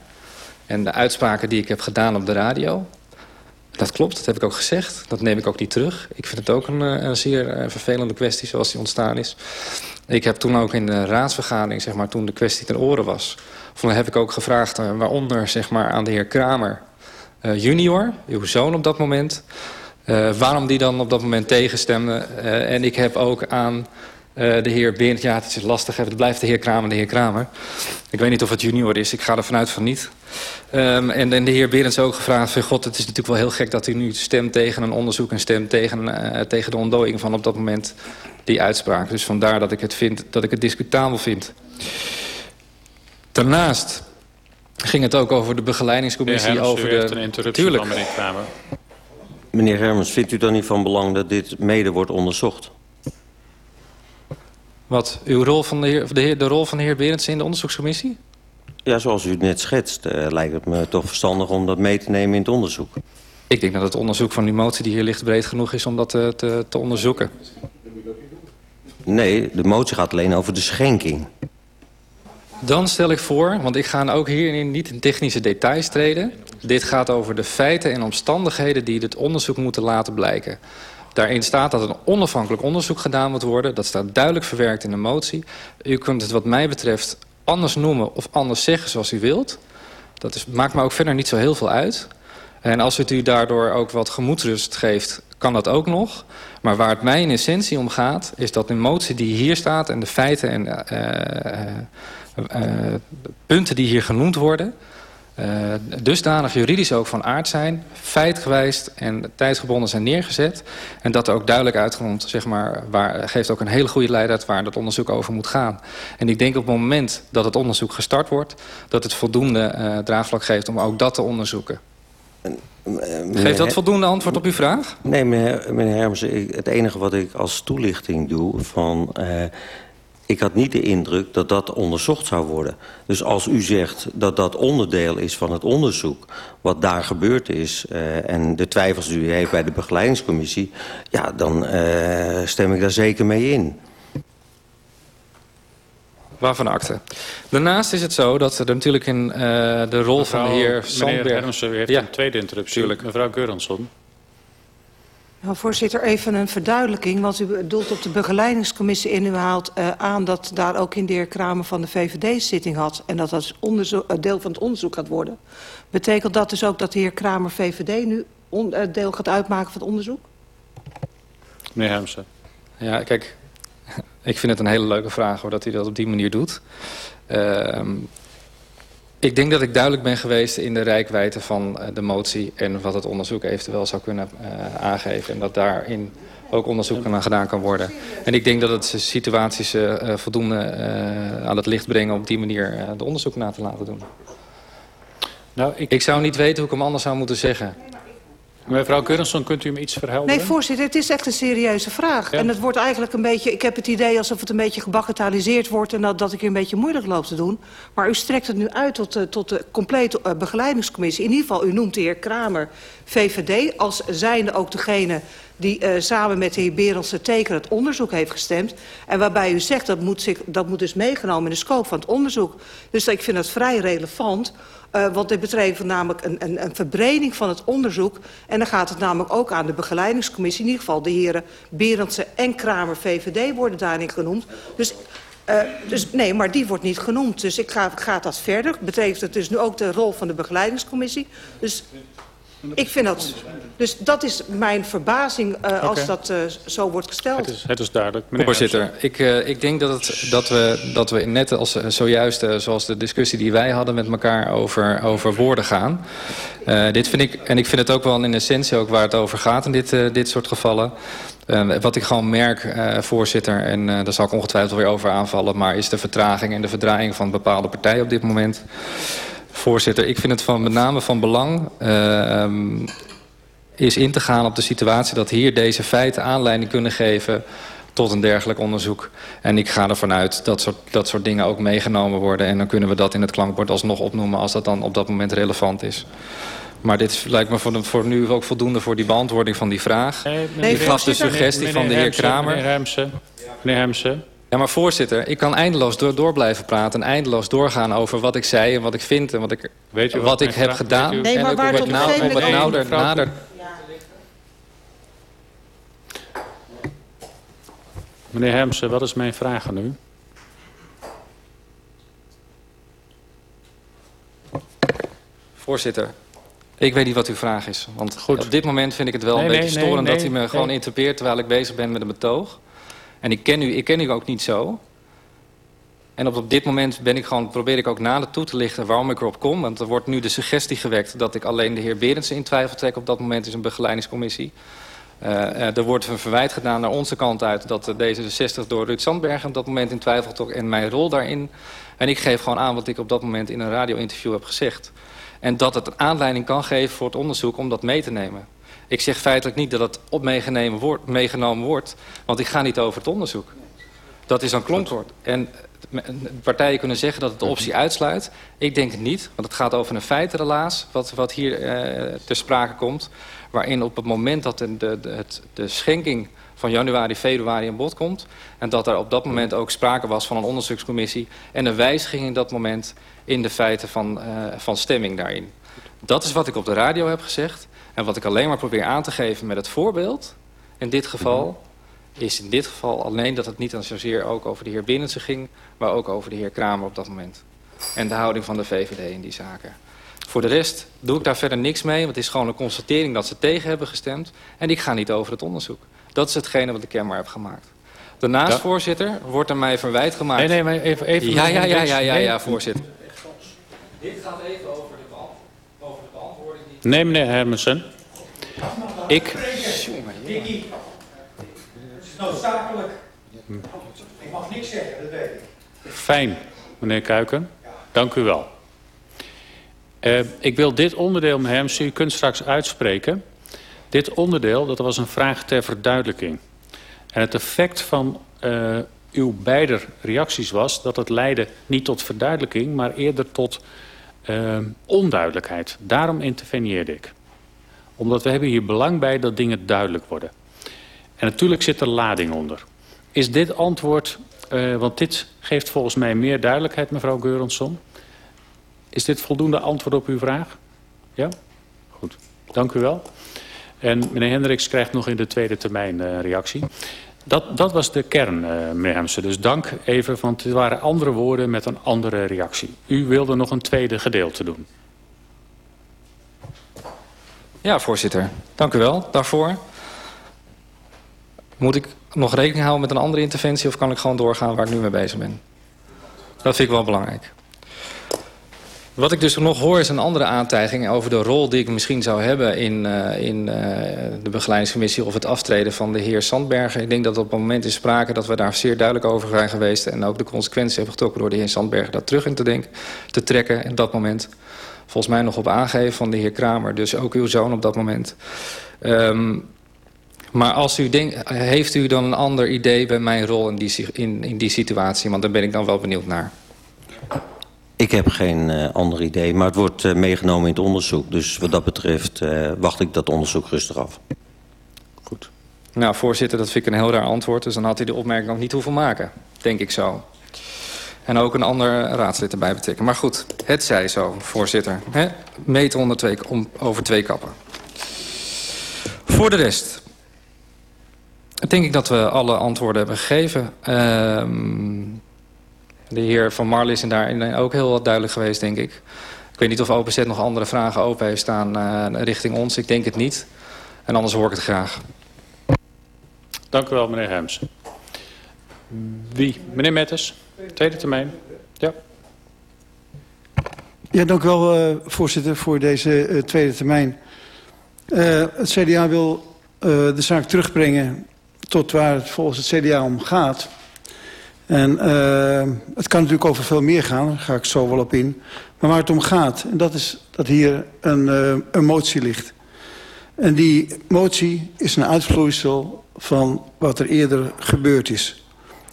en de uitspraken die ik heb gedaan op de radio. Dat klopt, dat heb ik ook gezegd. Dat neem ik ook niet terug. Ik vind het ook een, een zeer vervelende kwestie zoals die ontstaan is. Ik heb toen ook in de raadsvergadering, zeg maar, toen de kwestie ten oren was... Heb ik ook gevraagd, uh, waaronder zeg maar, aan de heer Kramer junior, uw zoon op dat moment... Waarom die dan op dat moment tegenstemde. en ik heb ook aan de heer Beert... Ja, het is lastig, het blijft de heer Kramer de heer Kramer. Ik weet niet of het junior is, ik ga er vanuit van niet. Um, en, en de heer Berends ook gevraagd van... God, het is natuurlijk wel heel gek dat u nu stemt tegen een onderzoek... en stemt tegen, tegen de ontdooiing van op dat moment die uitspraak. Dus vandaar dat ik het, vind, dat ik het discutabel vind. Daarnaast ging het ook over de begeleidingscommissie. Meneer over de... een interruptie Tuurlijk. van meneer Kramer. Meneer Hermans, vindt u dan niet van belang dat dit mede wordt onderzocht? Wat? Uw rol van de, heer, de, heer, de rol van de heer Berendsen in de onderzoekscommissie? Ja, zoals u het net schetst, uh, lijkt het me toch verstandig om dat mee te nemen in het onderzoek. Ik denk dat het onderzoek van die motie die hier ligt breed genoeg is om dat te, te, te onderzoeken. Nee, de motie gaat alleen over de schenking. Dan stel ik voor, want ik ga ook hierin niet in technische details treden. Dit gaat over de feiten en omstandigheden die dit onderzoek moeten laten blijken. Daarin staat dat een onafhankelijk onderzoek gedaan moet worden. Dat staat duidelijk verwerkt in de motie. U kunt het wat mij betreft anders noemen of anders zeggen zoals u wilt. Dat is, maakt me ook verder niet zo heel veel uit. En als het u daardoor ook wat gemoedsrust geeft, kan dat ook nog. Maar waar het mij in essentie om gaat, is dat de motie die hier staat... en de feiten en uh, uh, uh, punten die hier genoemd worden... Uh, dusdanig juridisch ook van aard zijn, feitgewijs en tijdsgebonden zijn neergezet. En dat er ook duidelijk uitkomt, zeg maar, waar, geeft ook een hele goede leid waar dat onderzoek over moet gaan. En ik denk op het moment dat het onderzoek gestart wordt, dat het voldoende uh, draagvlak geeft om ook dat te onderzoeken. Geeft dat voldoende antwoord op uw vraag? Nee, meneer, meneer Hermsen, het enige wat ik als toelichting doe... van uh, ik had niet de indruk dat dat onderzocht zou worden. Dus als u zegt dat dat onderdeel is van het onderzoek... wat daar gebeurd is uh, en de twijfels die u heeft bij de begeleidingscommissie... ja, dan uh, stem ik daar zeker mee in. Waarvan akte. Daarnaast is het zo dat er natuurlijk in uh, de rol Mevrouw, van de heer Sandberg... Meneer Hermsen, u heeft ja. een tweede interruptie. Tuurlijk. Mevrouw Geuransson. Nou, voorzitter, even een verduidelijking. Want u bedoelt op de begeleidingscommissie in. U haalt uh, aan dat daar ook in de heer Kramer van de VVD zitting had. En dat dat deel van het onderzoek gaat worden. Betekent dat dus ook dat de heer Kramer VVD nu on, uh, deel gaat uitmaken van het onderzoek? Meneer Hermsen. Ja, kijk, ik vind het een hele leuke vraag hoor, dat hij dat op die manier doet. Uh, ik denk dat ik duidelijk ben geweest in de rijkwijde van de motie... en wat het onderzoek eventueel zou kunnen uh, aangeven. En dat daarin ook onderzoek aan gedaan kan worden. En ik denk dat het situaties uh, voldoende uh, aan het licht brengen... op die manier de onderzoek na te laten doen. Nou, ik... ik zou niet weten hoe ik hem anders zou moeten zeggen. Mevrouw Keurensson, kunt u me iets verhelpen? Nee, voorzitter, het is echt een serieuze vraag. Ja. En het wordt eigenlijk een beetje... Ik heb het idee alsof het een beetje gebagatelliseerd wordt... en dat, dat ik een beetje moeilijk loop te doen. Maar u strekt het nu uit tot, uh, tot de complete uh, begeleidingscommissie. In ieder geval, u noemt de heer Kramer VVD... als zijnde ook degene die uh, samen met de heer Berendse teken het onderzoek heeft gestemd. En waarbij u zegt dat moet, zich, dat moet dus meegenomen in de scope van het onderzoek. Dus ik vind dat vrij relevant Uh, want dit betreft namelijk een, een, een verbreding van het onderzoek. En dan gaat het namelijk ook aan de begeleidingscommissie. In ieder geval de heren Berendse en Kramer VVD worden daarin genoemd. Dus, uh, dus nee, maar die wordt niet genoemd. Dus ik ga, ga dat verder. Betreft het dus nu ook de rol van de begeleidingscommissie. Dus ik vind dat... Dus dat is mijn verbazing uh, okay. als dat uh, zo wordt gesteld. Het is, het is duidelijk. Voorzitter, ik, uh, ik denk dat, het, dat, we, dat we net als zojuist, zoals de discussie die wij hadden met elkaar over, over woorden gaan. dit vind ik, en ik vind het ook wel in essentie ook waar het over gaat in dit, dit soort gevallen. wat ik gewoon merk, voorzitter, en daar zal ik ongetwijfeld weer over aanvallen... maar is de vertraging en de verdraaiing van bepaalde partijen op dit moment... Voorzitter, ik vind het van, met name van belang... Uh, is in te gaan op de situatie dat hier deze feiten aanleiding kunnen geven... tot een dergelijk onderzoek. En ik ga ervan uit dat soort, dat soort dingen ook meegenomen worden. En dan kunnen we dat in het klankbord alsnog opnoemen... als dat dan op dat moment relevant is. Maar dit lijkt me voor, voor nu ook voldoende voor die beantwoording van die vraag. Nee, ik gaf de suggestie van de heer Kramer. Meneer Hemsen, meneer Hemsen. Ja, maar voorzitter, ik kan eindeloos door, door blijven praten... en eindeloos doorgaan over wat ik zei en wat ik vind en wat ik, Weet wat, wat ik heb gedaan. Nee, maar en waar ook het nou, op het nader, nader, Meneer Hemsen, wat is mijn vraag aan u? Voorzitter, ik weet niet wat uw vraag is. Want Goed. op dit moment vind ik het wel nee, een nee, beetje storend... Nee, dat u me gewoon interpeert terwijl ik bezig ben met een betoog. En ik ken u, ik ken u ook niet zo. En op, dit moment ben ik gewoon, probeer ik ook nader toe te lichten waarom ik erop kom. Want er wordt nu de suggestie gewekt dat ik alleen de heer Berendsen in twijfel trek... op dat moment is een begeleidingscommissie. Uh, uh, er wordt een verwijt gedaan naar onze kant uit... dat D66 door Ruud Sandbergen op dat moment in twijfel trok... en mijn rol daarin. En ik geef gewoon aan wat ik op dat moment in een radio-interview heb gezegd. En dat het een aanleiding kan geven voor het onderzoek om dat mee te nemen. Ik zeg feitelijk niet dat het op meegenomen wordt, meegenomen wordt want ik ga niet over het onderzoek. Dat is een klonkwoord. En partijen kunnen zeggen dat het de optie uitsluit. Ik denk het niet, want het gaat over een feitenrelaas... wat, wat hier uh, ter sprake komt... waarin op het moment dat de, de, de, de schenking van januari, februari in bod komt... en dat er op dat moment ook sprake was van een onderzoekscommissie... en een wijziging in dat moment in de feiten van, uh, van stemming daarin. Dat is wat ik op de radio heb gezegd. En wat ik alleen maar probeer aan te geven met het voorbeeld... in dit geval is in dit geval alleen dat het niet dan zozeer ook over de heer Binnense ging... maar ook over de heer Kramer op dat moment. En de houding van de VVD in die zaken. Voor de rest doe ik daar verder niks mee, want het is gewoon een constatering dat ze tegen hebben gestemd. En ik ga niet over het onderzoek. Dat is hetgene wat ik kenbaar heb gemaakt. Daarnaast, ja. voorzitter, wordt er mij verwijt gemaakt... Nee, nee, maar even... even ja, ja, ja, ja, ja, ja, voorzitter. Dit gaat even over de, over de beantwoording... Die... Nee, meneer Hermensen. Ik... Noodzakelijk. Ik mag niks zeggen, dat weet ik. Fijn, meneer Kuiken. Dank u wel. Uh, ik wil dit onderdeel, meneer Hermsen, u kunt straks uitspreken... Dit onderdeel, dat was een vraag ter verduidelijking. En het effect van uh, uw beide reacties was dat het leidde niet tot verduidelijking... maar eerder tot uh, onduidelijkheid. Daarom interveneerde ik. Omdat we hebben hier belang bij dat dingen duidelijk worden. En natuurlijk zit er lading onder. Is dit antwoord, uh, want dit geeft volgens mij meer duidelijkheid, mevrouw Geurensson. Is dit voldoende antwoord op uw vraag? Ja? Goed, dank u wel. En meneer Hendricks krijgt nog in de tweede termijn uh, reactie. Dat, dat was de kern, uh, meneer Hemsen. Dus dank even, want het waren andere woorden met een andere reactie. U wilde nog een tweede gedeelte doen. Ja, voorzitter. Dank u wel daarvoor. Moet ik nog rekening houden met een andere interventie... of kan ik gewoon doorgaan waar ik nu mee bezig ben? Dat vind ik wel belangrijk. Wat ik dus nog hoor is een andere aantijging over de rol die ik misschien zou hebben in, uh, in uh, de begeleidingscommissie of het aftreden van de heer Sandbergen. Ik denk dat op het moment is sprake dat we daar zeer duidelijk over zijn geweest en ook de consequenties hebben getrokken door de heer Sandbergen daar terug in te, denken, te trekken in dat moment. Volgens mij nog op aangeven van de heer Kramer, dus ook uw zoon op dat moment. Um, maar als u denkt, heeft u dan een ander idee bij mijn rol in die, in, in die situatie? Want daar ben ik dan wel benieuwd naar. Ik heb geen uh, ander idee, maar het wordt uh, meegenomen in het onderzoek. Dus wat dat betreft uh, wacht ik dat onderzoek rustig af. Goed. Nou, voorzitter, dat vind ik een heel raar antwoord. Dus dan had hij de opmerking ook niet hoeven maken. Denk ik zo. En ook een ander raadslid erbij betrekken. Maar goed, het zij zo, voorzitter. He? Meten onder twee, om, over twee kappen. Voor de rest denk ik dat we alle antwoorden hebben gegeven. Ehm... De heer Van Marl is daarin ook heel duidelijk geweest, denk ik. Ik weet niet of OPZ nog andere vragen open heeft staan uh, richting ons. Ik denk het niet. En anders hoor ik het graag. Dank u wel, meneer Hems. Wie? Meneer Metters, tweede termijn. Ja. Ja, dank u wel, uh, voorzitter, voor deze uh, tweede termijn. Uh, het CDA wil de zaak terugbrengen tot waar het volgens het CDA om gaat... En uh, het kan natuurlijk over veel meer gaan, daar ga ik zo wel op in. Maar waar het om gaat, en dat is dat hier een, uh, een motie ligt. En die motie is een uitvloeisel van wat er eerder gebeurd is.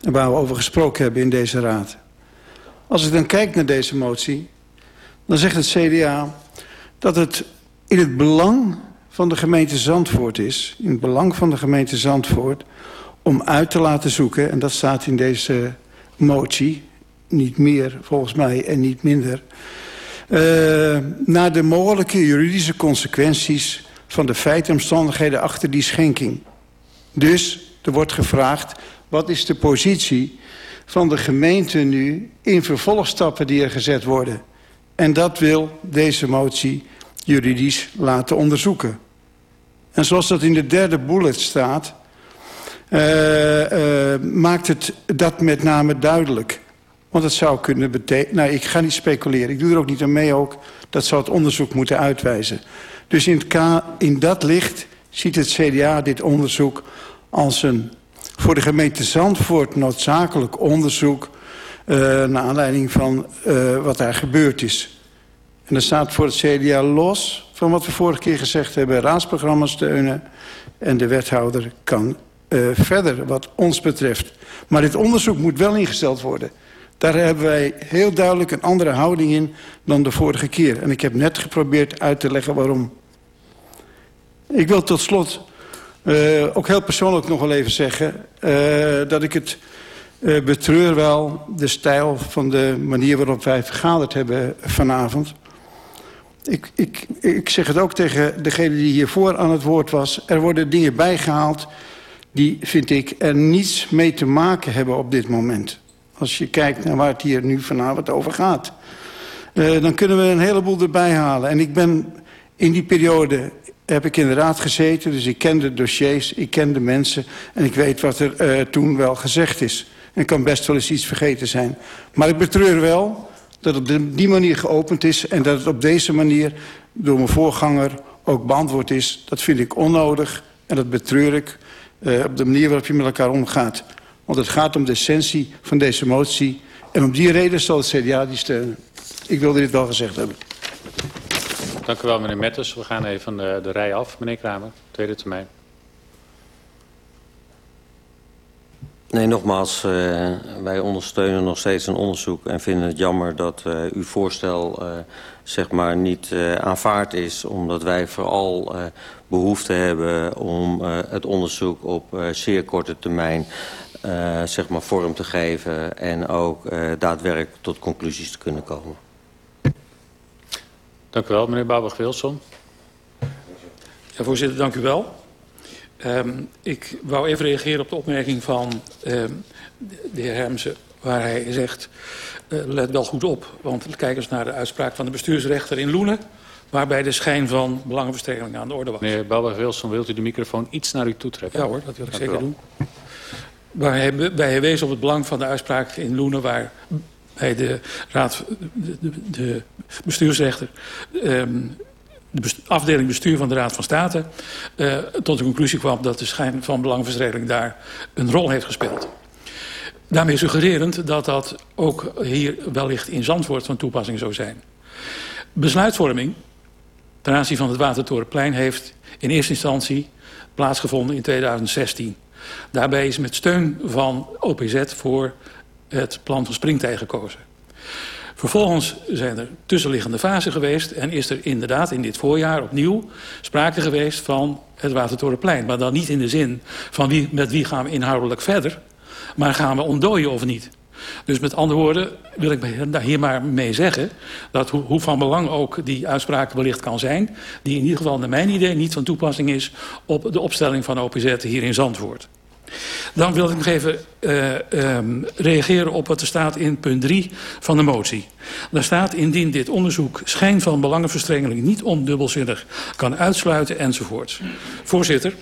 En waar we over gesproken hebben in deze raad. Als ik dan kijk naar deze motie, dan zegt het CDA dat het in het belang van de gemeente Zandvoort is... in het belang van de gemeente Zandvoort... om uit te laten zoeken, en dat staat in deze motie... niet meer volgens mij en niet minder... Uh, naar de mogelijke juridische consequenties van de feiten en omstandigheden achter die schenking. Dus er wordt gevraagd, wat is de positie van de gemeente nu in vervolgstappen die er gezet worden? En dat wil deze motie juridisch laten onderzoeken. En zoals dat in de derde bullet staat... Uh, uh, maakt het dat met name duidelijk. Want het zou kunnen betekenen... Nou, ik ga niet speculeren. Ik doe er ook niet aan mee ook. Dat zou het onderzoek moeten uitwijzen. Dus in, in dat licht ziet het CDA dit onderzoek als een voor de gemeente Zandvoort noodzakelijk onderzoek... Uh, naar aanleiding van uh, wat daar gebeurd is. En dat staat voor het CDA los van wat we vorige keer gezegd hebben... raadsprogramma steunen en de wethouder kan uh, verder wat ons betreft. Maar dit onderzoek moet wel ingesteld worden. Daar hebben wij heel duidelijk een andere houding in dan de vorige keer. En ik heb net geprobeerd uit te leggen waarom. Ik wil tot slot uh, ook heel persoonlijk nog wel even zeggen... Uh, dat ik het uh, betreur wel, de stijl van de manier waarop wij vergaderd hebben vanavond. Ik, ik, ik zeg het ook tegen degene die hiervoor aan het woord was. Er worden dingen bijgehaald die, vind ik, er niets mee te maken hebben op dit moment. Als je kijkt naar waar het hier nu vanavond over gaat. Uh, dan kunnen we een heleboel erbij halen. En ik ben in die periode heb ik in de raad gezeten, dus ik ken de dossiers, ik ken de mensen... en ik weet wat er uh, toen wel gezegd is. En kan best wel eens iets vergeten zijn. Maar ik betreur wel dat het op die manier geopend is... en dat het op deze manier door mijn voorganger ook beantwoord is. Dat vind ik onnodig en dat betreur ik uh, op de manier waarop je met elkaar omgaat. Want het gaat om de essentie van deze motie. En om die reden zal het CDA die steunen. Ik wilde dit wel gezegd hebben. Dank u wel, meneer Metters. We gaan even de, de rij af. Meneer Kramer, tweede termijn. Nee, nogmaals, uh, wij ondersteunen nog steeds een onderzoek... en vinden het jammer dat uh, uw voorstel uh, zeg maar niet aanvaard is... omdat wij vooral behoefte hebben om het onderzoek op zeer korte termijn... zeg maar vorm te geven en ook daadwerkelijk tot conclusies te kunnen komen. Dank u wel, meneer Babach-Wilson. Ja, voorzitter, dank u wel. Um, ik wou even reageren op de opmerking van um, de heer Hermsen... waar hij zegt, uh, let wel goed op... want kijk eens naar de uitspraak van de bestuursrechter in Loenen... waarbij de schijn van belangenverstrengeling aan de orde was. Meneer Babach-Wilson, wilt u de microfoon iets naar u toe trekken? Ja hoor, dat wil ik dank zeker doen. Waar hij, hij wees op het belang van de uitspraak in Loenen... waar bij de, raad, de, de bestuursrechter... Um, de afdeling bestuur van de Raad van State... Uh, tot de conclusie kwam dat de schijn van belangenverstrengeling daar een rol heeft gespeeld. Daarmee suggererend dat dat ook hier wellicht in Zandvoort van toepassing zou zijn. Besluitvorming ten aanzien van het Watertorenplein heeft in eerste instantie plaatsgevonden in 2016. Daarbij is met steun van OPZ voor het plan van Springtij gekozen. Vervolgens zijn er tussenliggende fasen geweest... en is er inderdaad in dit voorjaar opnieuw sprake geweest van het Watertorenplein. Maar dan niet in de zin van wie, met wie gaan we inhoudelijk verder... maar gaan we ontdooien of niet. Dus met andere woorden wil ik hier maar mee zeggen... dat hoe, van belang ook die uitspraak wellicht kan zijn... die in ieder geval naar mijn idee niet van toepassing is... op de opstelling van OPZ hier in Zandvoort. Dan wil ik nog even uh, um, reageren op wat er staat in punt 3 van de motie. Daar staat indien dit onderzoek schijn van belangenverstrengeling niet ondubbelzinnig kan uitsluiten enzovoort. Voorzitter,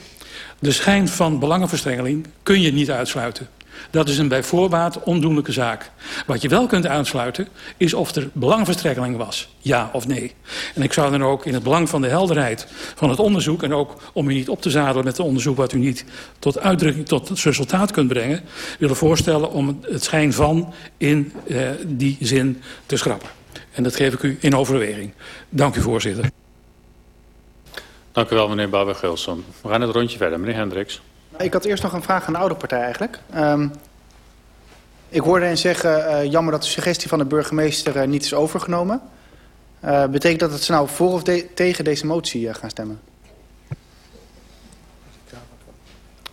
de schijn van belangenverstrengeling kun je niet uitsluiten. Dat is een bij voorbaat ondoenlijke zaak. Wat je wel kunt aansluiten is of er belangverstrekking was. Ja of nee. En ik zou dan ook in het belang van de helderheid van het onderzoek... en ook om u niet op te zadelen met het onderzoek... wat u niet tot uitdrukking, tot resultaat kunt brengen... willen voorstellen om het schijn van in uh, die zin te schrappen. En dat geef ik u in overweging. Dank u, voorzitter. Dank u wel, meneer Babber-Gilson. We gaan het rondje verder. Meneer Hendricks. Ik had eerst nog een vraag aan de oude partij eigenlijk. Um, ik hoorde hen zeggen, uh, jammer dat de suggestie van de burgemeester uh, niet is overgenomen. Uh, betekent dat dat ze nou voor of de tegen deze motie gaan stemmen?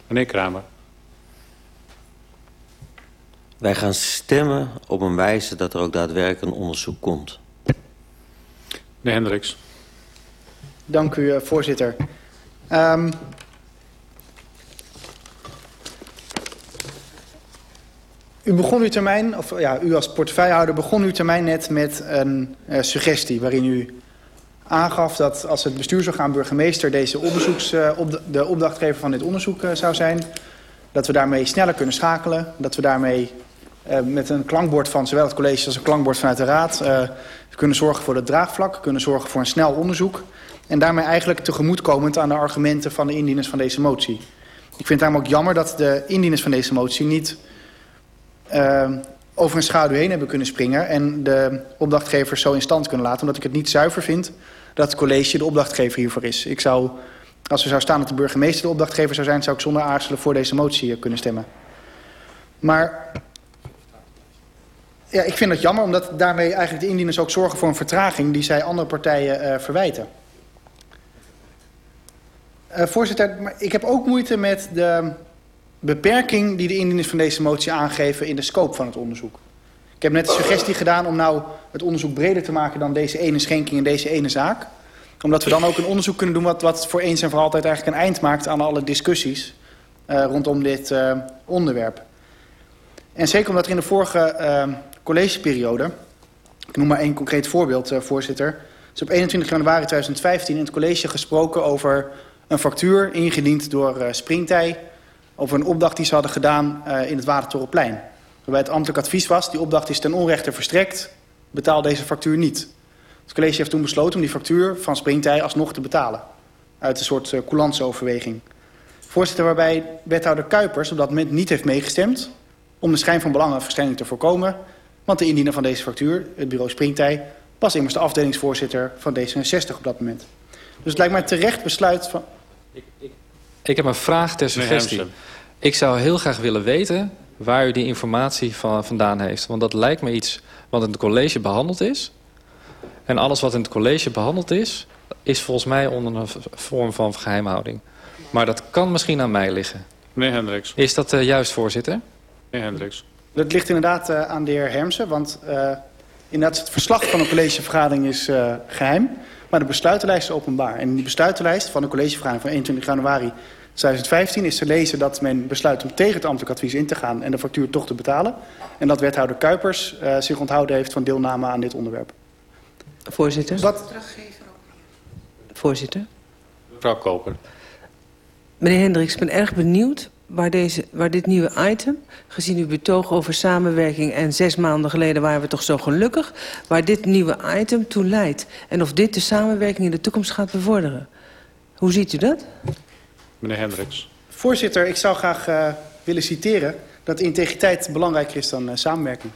Meneer Kramer. Wij gaan stemmen op een wijze dat er ook daadwerkelijk een onderzoek komt. Meneer Hendricks. Dank u, voorzitter. Um, u begon uw termijn, of ja, u als portefeuillehouder begon uw termijn net met een uh, suggestie waarin u aangaf dat als het bestuursorgaan burgemeester deze onderzoeks, uh, op de, opdrachtgever van dit onderzoek uh, zou zijn, dat we daarmee sneller kunnen schakelen, dat we daarmee met een klankbord van zowel het college als een klankbord vanuit de raad kunnen zorgen voor het draagvlak, kunnen zorgen voor een snel onderzoek en daarmee eigenlijk tegemoetkomend aan de argumenten van de indieners van deze motie. Ik vind het daarom ook jammer dat de indieners van deze motie niet over een schaduw heen hebben kunnen springen en de opdrachtgevers zo in stand kunnen laten, omdat ik het niet zuiver vind dat het college de opdrachtgever hiervoor is. Ik zou, als er zou staan dat de burgemeester de opdrachtgever zou zijn, zou ik zonder aarzelen voor deze motie kunnen stemmen. Maar ja, ik vind het jammer, omdat daarmee eigenlijk de indieners ook zorgen voor een vertraging die zij andere partijen uh, verwijten. Uh, voorzitter, ik heb ook moeite met de beperking die de indieners van deze motie aangeven in de scope van het onderzoek. Ik heb net de suggestie gedaan om nou het onderzoek breder te maken dan deze ene schenking en deze ene zaak. Omdat we dan ook een onderzoek kunnen doen wat, wat voor eens en voor altijd eigenlijk een eind maakt aan alle discussies uh, rondom dit uh, onderwerp. En zeker omdat er in de vorige uh, collegeperiode, ik noem maar één concreet voorbeeld, voorzitter, is op 21 januari 2015 in het college gesproken over een factuur ingediend door Springtij over een opdracht die ze hadden gedaan uh, in het Watertorenplein. Waarbij het ambtelijk advies was, die opdracht is ten onrechte verstrekt, betaal deze factuur niet. Het college heeft toen besloten om die factuur van Springtij alsnog te betalen. Uit een soort uh, coulantsoverweging. Voorzitter, waarbij wethouder Kuipers op dat moment niet heeft meegestemd... om de schijn van belangenverstrengeling te voorkomen... want de indiener van deze factuur, het bureau Springtij... was immers de afdelingsvoorzitter van D66 op dat moment. Dus het lijkt mij terecht besluit van... Ik, ik, ik heb een vraag ter suggestie. Ik zou heel graag willen weten waar u die informatie van, vandaan heeft. Want dat lijkt me iets wat in het college behandeld is. En alles wat in het college behandeld is... is volgens mij onder een vorm van geheimhouding. Maar dat kan misschien aan mij liggen. Meneer Hendricks. Is dat uh, juist, voorzitter? Meneer Hendricks. Dat ligt inderdaad uh, aan de heer Hermsen. Want uh, inderdaad het verslag van een collegevergadering is uh, geheim. Maar de besluitenlijst is openbaar. En in die besluitenlijst van de collegevergadering van 21 januari 2015 is te lezen dat men besluit om tegen het ambtelijk advies in te gaan en de factuur toch te betalen. En dat wethouder Kuipers uh, zich onthouden heeft van deelname aan dit onderwerp. Voorzitter. Wat? Voorzitter. Mevrouw Koper. Meneer Hendricks, ik ben erg benieuwd waar, deze, waar dit nieuwe item, gezien uw betoog over samenwerking en zes maanden geleden waren we toch zo gelukkig, waar dit nieuwe item toe leidt. En of dit de samenwerking in de toekomst gaat bevorderen. Hoe ziet u dat? Meneer Hendricks. Voorzitter, ik zou graag uh, willen citeren dat integriteit belangrijker is dan uh, samenwerking.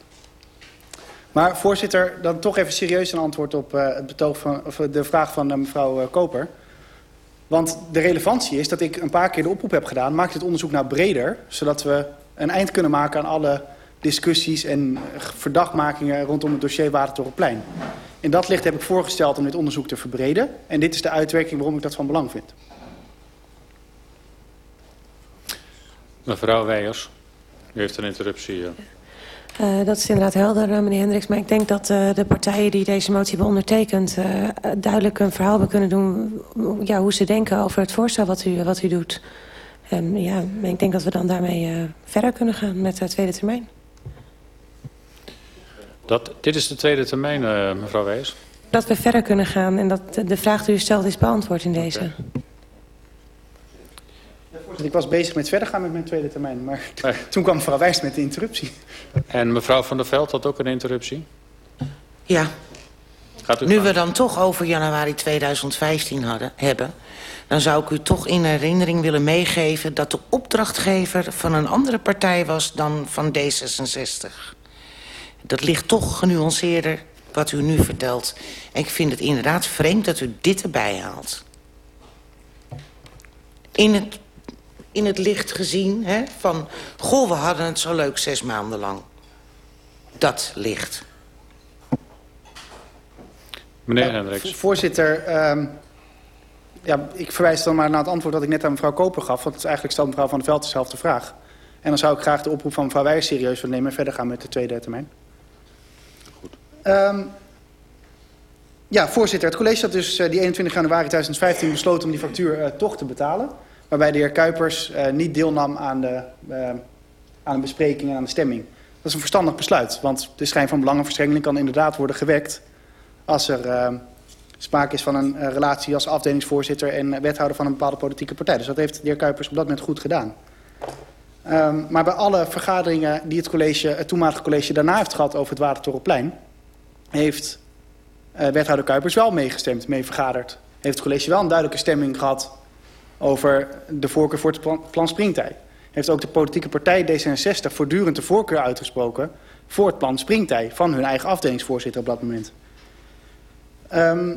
Maar voorzitter, dan toch even serieus een antwoord op uh, het betoog van, of de vraag van uh, mevrouw uh, Koper. Want de relevantie is dat ik een paar keer de oproep heb gedaan... maak dit onderzoek nou breder, zodat we een eind kunnen maken aan alle discussies en verdachtmakingen rondom het dossier Watertorenplein. In dat licht heb ik voorgesteld om dit onderzoek te verbreden. En dit is de uitwerking waarom ik dat van belang vind. Mevrouw Weijers, u heeft een interruptie. Ja. Uh, dat is inderdaad helder, uh, meneer Hendricks. Maar ik denk dat uh, de partijen die deze motie hebben ondertekend... duidelijk een verhaal hebben kunnen doen... Ja, hoe ze denken over het voorstel wat u, wat u doet. En ja, ik denk dat we dan daarmee verder kunnen gaan met de tweede termijn. Dat, dit is de tweede termijn, mevrouw Weijers? Dat we verder kunnen gaan en dat de vraag die u stelt is beantwoord in deze. Okay. Ik was bezig met verder gaan met mijn tweede termijn. Maar nee. toen kwam mevrouw Wijs met de interruptie. En mevrouw Van der Veld had ook een interruptie? Ja. Gaat u nu gaan? we dan toch over januari 2015 hadden, hebben... dan zou ik u toch in herinnering willen meegeven... dat de opdrachtgever van een andere partij was dan van D66. Dat ligt toch genuanceerder wat u nu vertelt. En ik vind het inderdaad vreemd dat u dit erbij haalt. In het in het licht gezien. Hè, van, goh, we hadden het zo leuk zes maanden lang. Dat licht. Meneer Ja, Hendricks. vo- Voorzitter, ehm, ja, ik verwijs dan maar naar het antwoord dat ik net aan mevrouw Koper gaf. Want het is eigenlijk stelt mevrouw Van der Veld dezelfde vraag. En dan zou ik graag de oproep van mevrouw Weijer serieus willen nemen... en verder gaan met de tweede termijn. Ehm, ja, voorzitter. Het college had dus eh, die 21 januari 2015 besloten om die factuur eh, toch te betalen. Waarbij de heer Kuipers eh, niet deelnam aan de, eh, aan de bespreking en aan de stemming. Dat is een verstandig besluit. Want de schijn van belangenverstrengeling kan inderdaad worden gewekt... als er eh, sprake is van een relatie als afdelingsvoorzitter... en wethouder van een bepaalde politieke partij. Dus dat heeft de heer Kuipers op dat moment goed gedaan. Ehm, maar bij alle vergaderingen die het, college, het toenmalige college daarna heeft gehad over het Watertorenplein... heeft wethouder Kuipers wel meegestemd, mee vergaderd. Heeft het college wel een duidelijke stemming gehad over de voorkeur voor het plan, plan Springtij. Heeft ook de politieke partij D66 voortdurend de voorkeur uitgesproken voor het plan Springtij van hun eigen afdelingsvoorzitter op dat moment. Ehm,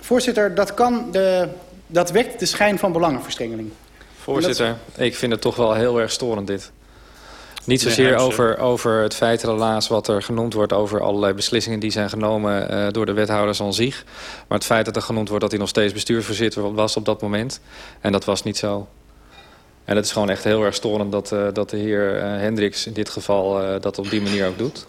voorzitter, dat, kan de, dat wekt de schijn van belangenverstrengeling. Voorzitter, ik vind het toch wel heel erg storend dit. Niet zozeer over, over het feit helaas wat er genoemd wordt... over allerlei beslissingen die zijn genomen eh, door de wethouders aan zich. Maar het feit dat er genoemd wordt dat hij nog steeds bestuursvoorzitter was op dat moment. En dat was niet zo. En het is gewoon echt heel erg storend dat, eh, dat de heer eh, Hendricks in dit geval dat op die manier ook doet.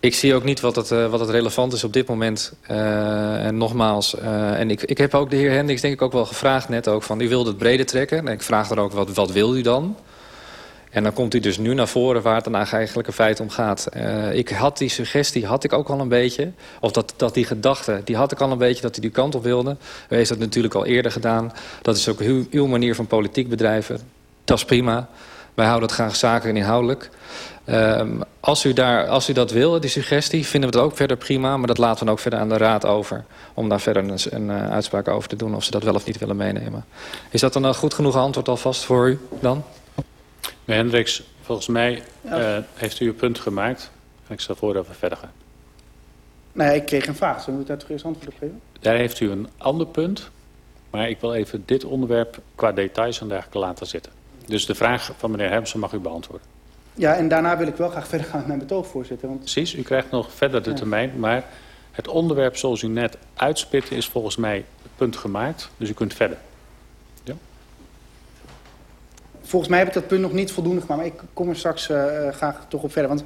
Ik zie ook niet wat het, wat het relevant is op dit moment. En nogmaals, en ik, ik heb ook de heer Hendricks denk ik ook wel gevraagd net ook van... u wilde het breder trekken. En ik vraag er ook, wat, wat wil u dan? En dan komt hij dus nu naar voren waar het dan eigenlijk in feite om gaat. Eh, ik had die suggestie, had ik ook al een beetje. Of dat, dat die gedachte, die had ik al een beetje dat hij die kant op wilde. U heeft dat natuurlijk al eerder gedaan. Dat is ook uw, uw manier van politiek bedrijven. Dat is prima. Wij houden het graag zakelijk en inhoudelijk. Ehm, als, u daar, als u dat wil, die suggestie, vinden we het ook verder prima. Maar dat laten we dan ook verder aan de raad over. Om daar verder een, een eh, uitspraak over te doen. Of ze dat wel of niet willen meenemen. Is dat dan een goed genoeg antwoord alvast voor u dan? Meneer Hendricks, volgens mij eh, heeft u uw punt gemaakt. En ik stel voor dat we verder gaan. Ja, ik kreeg een vraag. Zullen we daar toch eerst antwoord op geven? Daar heeft u een ander punt. Maar ik wil even dit onderwerp qua details en dergelijke laten zitten. Dus de vraag van meneer Hermsen mag u beantwoorden. Ja, en daarna wil ik wel graag verder gaan met mijn betoog, voorzitter. Want Precies, u krijgt nog verder de Ja. termijn. Maar het onderwerp zoals u net uitspitte is volgens mij het punt gemaakt. Dus u kunt verder. Volgens mij heb ik dat punt nog niet voldoende gemaakt. Maar ik kom er straks eh, eh, graag toch op verder. Want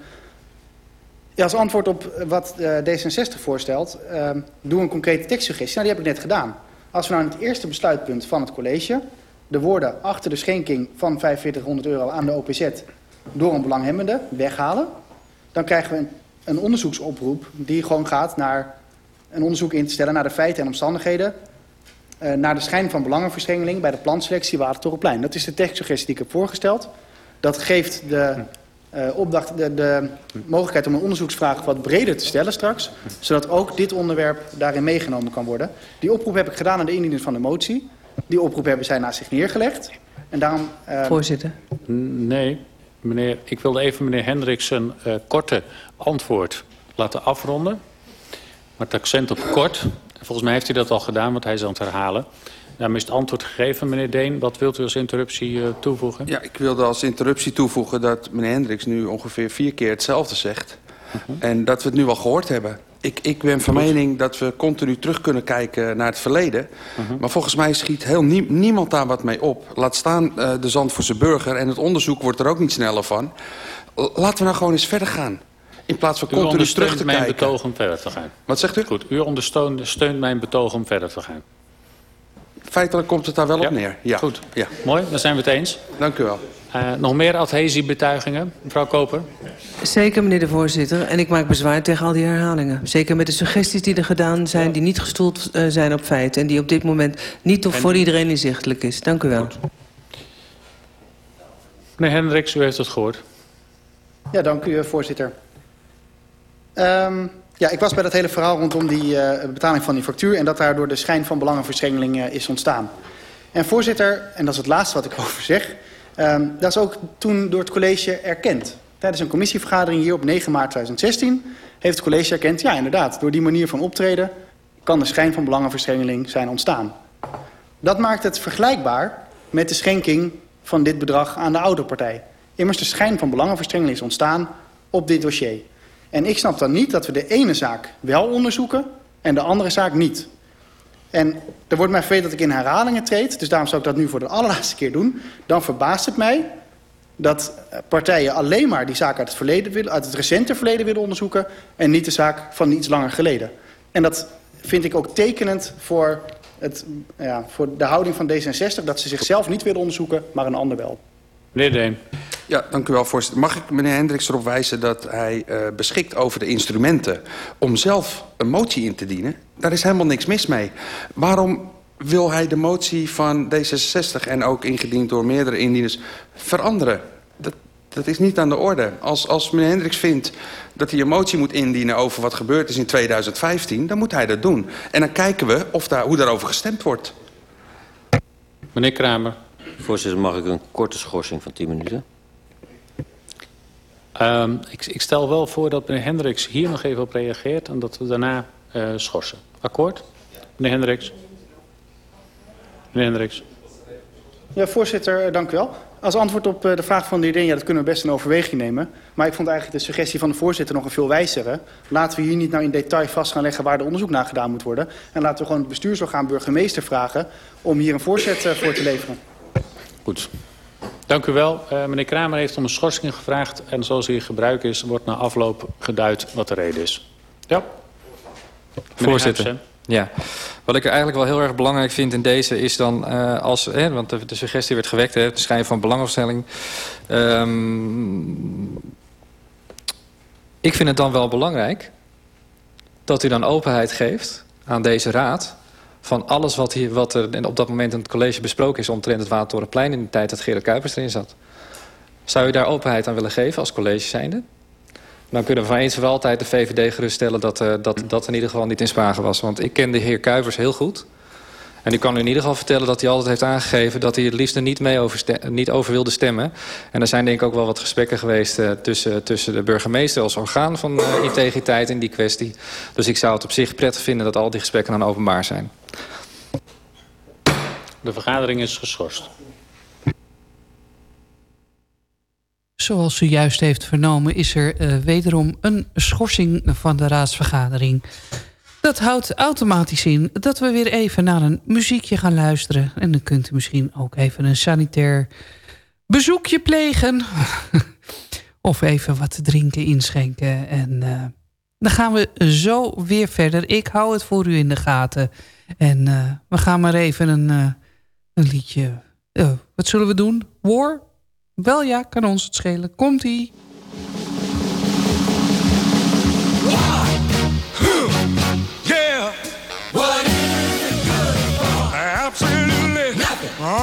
ja, als antwoord op wat eh, D66 voorstelt... eh, doe een concrete tekstsuggestie. Nou, die heb ik net gedaan. Als we nou in het eerste besluitpunt van het college... de woorden achter de schenking van 4500 euro aan de OPZ... door een belanghebbende weghalen... dan krijgen we een, een onderzoeksoproep die gewoon gaat naar... een onderzoek in te stellen naar de feiten en omstandigheden... eh, naar de schijn van belangenverstrengeling bij de planselectie Watertorenplein. Dat is de tekstsuggestie die ik heb voorgesteld. Dat geeft de eh, opdracht, de, de mogelijkheid om een onderzoeksvraag wat breder te stellen straks. Zodat ook dit onderwerp daarin meegenomen kan worden. Die oproep heb ik gedaan aan de indieners van de motie. Die oproep hebben zij naast zich neergelegd. En daarom... eh, Voorzitter. Nee, meneer, ik wilde even meneer Hendricks een eh, korte antwoord laten afronden. Met accent op kort. Volgens mij heeft hij dat al gedaan, want hij is aan het herhalen. Daarmee is het antwoord gegeven. Meneer Deen, wat wilt u als interruptie eh, toevoegen? Ja, ik wilde als interruptie toevoegen dat meneer Hendricks nu ongeveer vier keer hetzelfde zegt. En dat we het nu al gehoord hebben. Ik, ik ben van mening dat we continu terug kunnen kijken naar het verleden. Maar volgens mij schiet heel nie- niemand daar wat mee op. Laat staan eh, de Zandvoortse burger. En het onderzoek wordt er ook niet sneller van. L- Laten we nou gewoon eens verder gaan. In plaats van U continu terug ondersteunt te mijn kijken. betoog om verder te gaan. Wat zegt u? Goed, u ondersteunt steunt mijn betoog om verder te gaan. Feitelijk komt het daar wel op neer. Ja. Goed, ja. mooi, dan zijn we het eens. Dank u wel. Eh, nog meer adhesiebetuigingen, mevrouw Koper? Zeker, meneer de voorzitter. En ik maak bezwaar tegen al die herhalingen. Zeker met de suggesties die er gedaan zijn... die niet gestoeld eh, zijn op feiten... en die op dit moment niet of En- voor iedereen inzichtelijk is. Dank u wel. Meneer Hendricks, u heeft het gehoord. Ja, dank u, eh, voorzitter. Ehm, ja, ik was bij dat hele verhaal rondom die eh, betaling van die factuur... en dat daardoor de schijn van belangenverstrengeling eh, is ontstaan. En voorzitter, en dat is het laatste wat ik over zeg... ehm, dat is ook toen door het college erkend. Tijdens een commissievergadering hier op 9 maart 2016... heeft het college erkend, ja inderdaad, door die manier van optreden... kan de schijn van belangenverstrengeling zijn ontstaan. Dat maakt het vergelijkbaar met de schenking van dit bedrag aan de oude partij. Immers de schijn van belangenverstrengeling is ontstaan op dit dossier. En ik snap dan niet dat we de ene zaak wel onderzoeken en de andere zaak niet. En er wordt mij verweten dat ik in herhalingen treed, dus daarom zou ik dat nu voor de allerlaatste keer doen. Dan verbaast het mij dat partijen alleen maar die zaak uit het, verleden willen, uit het recente verleden willen onderzoeken en niet de zaak van iets langer geleden. En dat vind ik ook tekenend voor, het, ja, voor de houding van D66, dat ze zichzelf niet willen onderzoeken, maar een ander wel. Meneer Deen. Ja, dank u wel, voorzitter. Mag ik meneer Hendricks erop wijzen dat hij uh, beschikt over de instrumenten... om zelf een motie in te dienen? Daar is helemaal niks mis mee. Waarom wil hij de motie van D66 en ook ingediend door meerdere indieners veranderen? Dat, dat is niet aan de orde. Als, als meneer Hendricks vindt dat hij een motie moet indienen over wat gebeurd is in 2015... dan moet hij dat doen. En dan kijken we of daar, hoe daarover gestemd wordt. Meneer Kramer. Voorzitter, mag ik een korte schorsing van 10 minuten? Um, ik, ik, stel wel voor dat meneer Hendricks hier nog even op reageert... en dat we daarna uh, schorsen. Akkoord? Meneer Hendricks. Meneer Hendricks. Ja, voorzitter, dank u wel. Als antwoord op uh, de vraag van de heer ja, dat kunnen we best een overweging nemen. Maar ik vond eigenlijk de suggestie van de voorzitter nog een veel wijzere. Laten we hier niet nou in detail vast gaan leggen waar de onderzoek naar gedaan moet worden. En laten we gewoon het bestuursorgaan burgemeester vragen om hier een voorzet voor te leveren. Goed. Dank u wel. Uh, meneer Kramer heeft om een schorsing gevraagd. En zoals hier gebruik is, wordt na afloop geduid wat de reden is. Ja. Voorzitter. Ja, wat ik eigenlijk wel heel erg belangrijk vind in deze is dan uh, als, hè, want de, de, suggestie werd gewekt, hè, de schijn van belangstelling. Um, ik vind het dan wel belangrijk dat u dan openheid geeft aan deze raad van alles wat, hier, wat er op dat moment in het college besproken is... omtrent het Watertorenplein in de tijd dat Gerard Kuipers erin zat. Zou u daar openheid aan willen geven als college zijnde? Dan kunnen we van eens voor altijd de VVD geruststellen... Dat, uh, dat dat in ieder geval niet in sprake was. Want ik ken de heer Kuipers heel goed. En ik kan u in ieder geval vertellen dat hij altijd heeft aangegeven... dat hij het liefst er niet, mee over, niet over wilde stemmen. En er zijn denk ik ook wel wat gesprekken geweest... Uh, tussen, tussen de burgemeester als orgaan van uh, integriteit in die kwestie. Dus ik zou het op zich prettig vinden dat al die gesprekken dan openbaar zijn. De vergadering is geschorst. Zoals u juist heeft vernomen is er uh, wederom een schorsing van de raadsvergadering. Dat houdt automatisch in dat we weer even naar een muziekje gaan luisteren. En dan kunt u misschien ook even een sanitair bezoekje plegen. of even wat te drinken inschenken. En uh, dan gaan we zo weer verder. Ik hou het voor u in de gaten. En uh, we gaan maar even een een liedje. Wat zullen we doen? War? Wel ja, kan ons het schelen. Komt-ie.